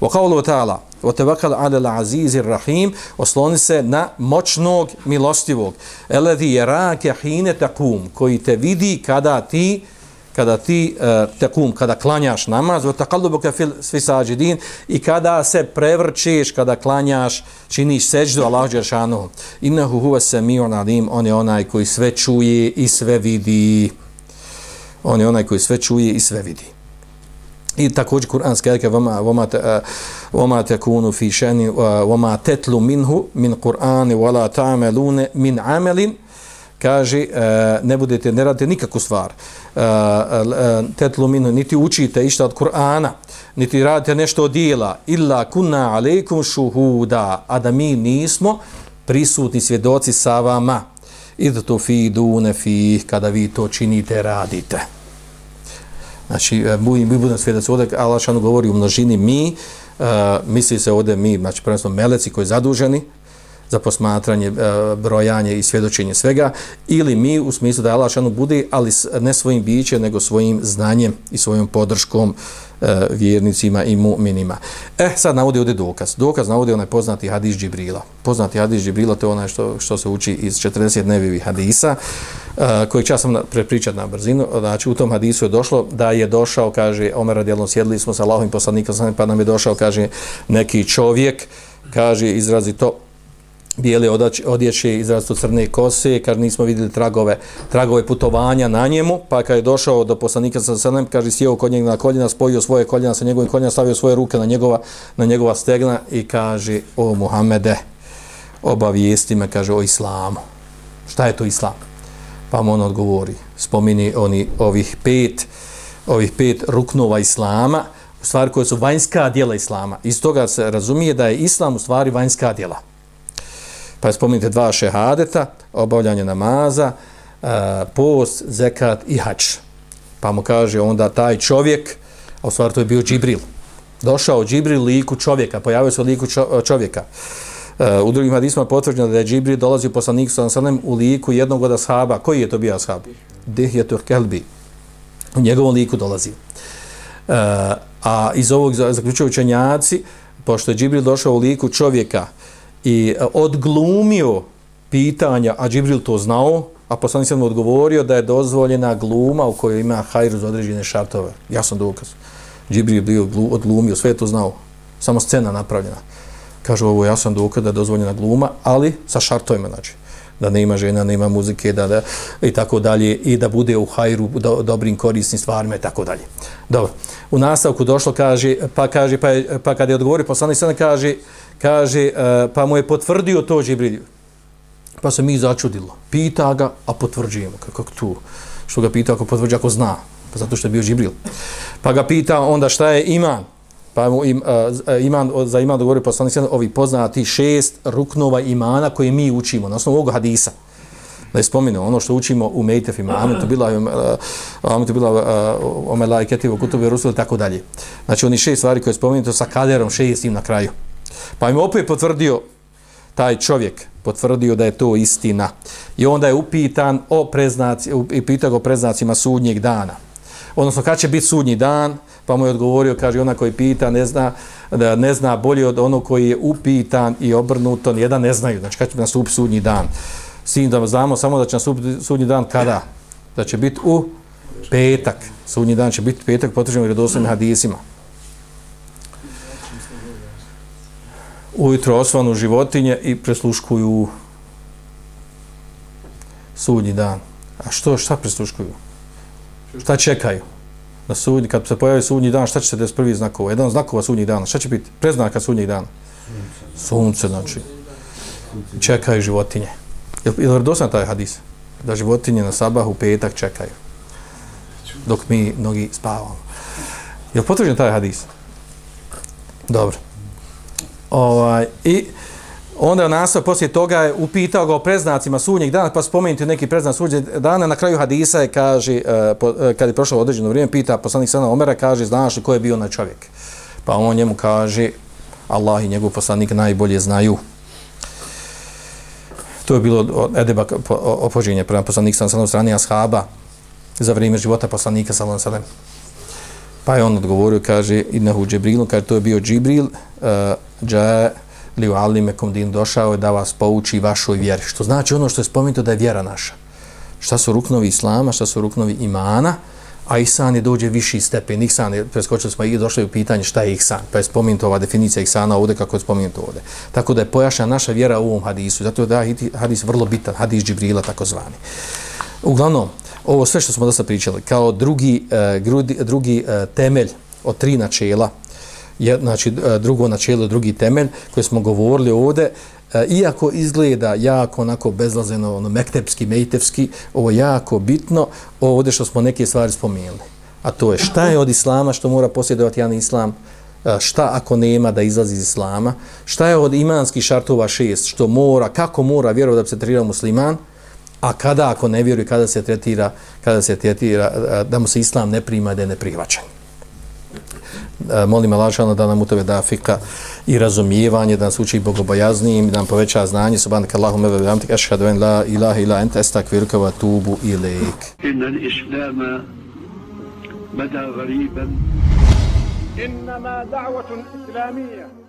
Wa qawlu ta'ala وتوكل على العزيز الرحيم osloni se na moćnog milostivog. alladhi yaraka hina taqum koji te vidi kada ti kada ti e, uh, tekum, kada klanjaš namaz. wa taqallubuka fil sajidin i kada se prevrčiš, kada klanjaš činiš sećdu Allahu dželle innahu huwa samiun alim on je onaj koji sve čuje i sve vidi. On je onaj koji sve čuje i sve vidi. I također kuranski ajke vama vama te eh, vama te kunu fi shani eh, vama tetlu minhu min Kur'ani wala ta'maluna min amalin kaže eh, ne budete ne radite nikakvu stvar. Tetlu minhu niti učite išta od Kur'ana niti radite nešto od djela illa kunna alejkum shuhuda a da mi nismo prisutni svjedoci sa vama. Id tu fi dune fi kada vi to činite radite. Znači, mi, mi budemo svjedoci ovdje, Allah šanu govori u množini mi, uh, misli se ovdje mi, znači, prvenstveno meleci koji zaduženi za posmatranje, uh, brojanje i svjedočenje svega, ili mi u smislu da Allah šanu bude, ali ne svojim bićem, nego svojim znanjem i svojom podrškom uh, vjernicima i mu'minima. Eh, sad navodi ovdje dokaz. Dokaz navodi onaj poznati hadis Džibrila. Poznati hadis Džibrila, to je onaj što, što se uči iz 40 nevivih hadisa. Eh, kojeg koji čas sam prepričat na brzinu, znači u tom hadisu je došlo da je došao, kaže, Omer radijalno sjedili smo sa Allahovim poslanikom, pa nam je došao, kaže, neki čovjek, kaže, izrazi to, bijele odjeće, izrazito crne kose, kaže, nismo vidjeli tragove, tragove putovanja na njemu, pa kad je došao do poslanika sa srnem, kaže, sjeo kod njega na koljena, spojio svoje koljena sa njegovim koljena, stavio svoje ruke na njegova, na njegova stegna i kaže, o Muhammede, obavijesti me, kaže, o islamu. Šta je to islam? Pa mu on odgovori, spomini oni ovih pet, ovih pet ruknova islama, u stvari koje su vanjska dijela islama. Iz toga se razumije da je islam u stvari vanjska dijela. Pa spominite dva šehadeta, obavljanje namaza, e, post, zekat i hač. Pa mu kaže onda taj čovjek, a u stvari to je bio Džibril, došao Džibril liku čovjeka, pojavio se liku čovjeka. Uh, u drugim hadisma potvrđeno da je Džibril dolazio poslanik sa Anselem u liku jednog od ashaba. Koji je to bio ashab? Dihjetur Kelbi. U njegovom liku dolazi. Uh, eh, a iz ovog zaključuju učenjaci, pošto je Džibril došao u liku čovjeka i eh, odglumio pitanja, a Džibril to znao, a poslanik sam odgovorio da je dozvoljena gluma u kojoj ima hajru za određene šartove. Jasno dokaz. Džibril bio odglumio, sve je to znao. Samo scena napravljena Kažu ovo ja sam dokaz da je dozvoljena gluma, ali sa šartovima, znači da nema žena, nema muzike, da, da i tako dalje i da bude u hajru do, dobrim korisnim stvarima i tako dalje. Dobro. U nastavku došlo kaže pa kaže pa, pa kad je odgovorio poslanik sada kaže kaže uh, pa mu je potvrdio to Džibril. Pa se mi začudilo. Pita ga, a potvrđujemo kako tu. Što ga pita ako potvrđi ako zna, pa zato što je bio Džibril. Pa ga pita onda šta je iman? Pa im, uh, iman, za iman dogovorio poslanik sallam, ovi poznati šest ruknova imana koje mi učimo na osnovu ovog hadisa da je spomenuo ono što učimo u Mejtef imanu, to bila uh, to bila uh, ome lajketi u kutubi Rusul tako dalje. Znači oni šest stvari koje je spomenuto sa kaderom šestim na kraju. Pa im opet potvrdio taj čovjek, potvrdio da je to istina. I onda je upitan o preznaci, i pitao ga o preznacima sudnjeg dana. Odnosno, kad će biti sudnji dan, pa mu je odgovorio, kaže, ona koji pita ne zna, da ne zna bolje od onog koji je upitan i obrnuto, jedan ne znaju. Znači, kad će nastupiti sudnji dan sin da znamo samo da će nastupiti sudnji dan kada? Da će biti u petak. Sudnji dan će biti petak potvrđen u redoslovnim hadisima. Ujutro osvanu životinje i presluškuju sudnji dan. A što, šta presluškuju? Šta čekaju? Na sudnji, kad se pojavi sudnji dan, šta će se desiti prvi znakova? Jedan znakova sudnjih dana. Šta će biti? Preznaka sudnjih dana. Sunce, znači. Čekaju životinje. Je li vredostan taj hadis? Da životinje na sabahu petak čekaju. Dok mi mnogi spavamo. Je li potvrđen taj hadis? Dobro. Ovaj, I onda je nastav poslije toga je upitao ga o preznacima sudnjeg dana, pa spomenuti neki preznac sudnjeg dana. Na kraju hadisa je, kaže, e, e, kad je prošlo određeno vrijeme, pita poslanik sana Omera, kaže, znaš li ko je bio na čovjek? Pa on njemu kaže, Allah i njegov poslanik najbolje znaju. To je bilo od edeba opođenje prema poslanika sallallahu alejhi strani ashaba za vrijeme života poslanika sallallahu alejhi Pa je on odgovorio, kaže, innahu Džibrilu, kaže, to je bio Džibril, uh, dža li u'allimekum din došao je da vas pouči vašoj vjeri. Što znači ono što je spomenuto da je vjera naša. Šta su ruknovi islama, šta su ruknovi imana, a ihsan je dođe viši stepen. Ihsan je, preskočili smo i došli u pitanje šta je ihsan. Pa je spomenuto ova definicija ihsana ovdje kako je spomenuto ovdje. Tako da je pojašnja naša vjera u ovom hadisu. Zato je da hadis vrlo bitan, hadis Džibrila takozvani. Uglavnom, ovo sve što smo dosta pričali, kao drugi, eh, grudi, drugi eh, temelj od tri načela, je, znači e, drugo načelo, drugi temelj koji smo govorili ovdje, e, iako izgleda jako onako bezlazeno, ono mektepski, mejtevski, ovo je jako bitno, ovdje što smo neke stvari spomenuli. A to je šta je od islama što mora posjedovati jedan islam, e, šta ako nema da izlazi iz islama, šta je od imanskih šartova šest, što mora, kako mora vjerovati da bi se tretirao musliman, a kada ako ne vjeruje, kada se tretira, kada se tretira da mu se islam ne prima, da je neprihvaćen. Molim Allah da nam u tebe da fika i razumijevanje, da nas uči bogobojaznijim, da nam poveća znanje. Subhanak Allahum ebe bihamtik, ašhadu en la ilaha ila enta estakvirka wa tubu ilaik. Inna l-islama bada gariban. Innama da'vatun islamija.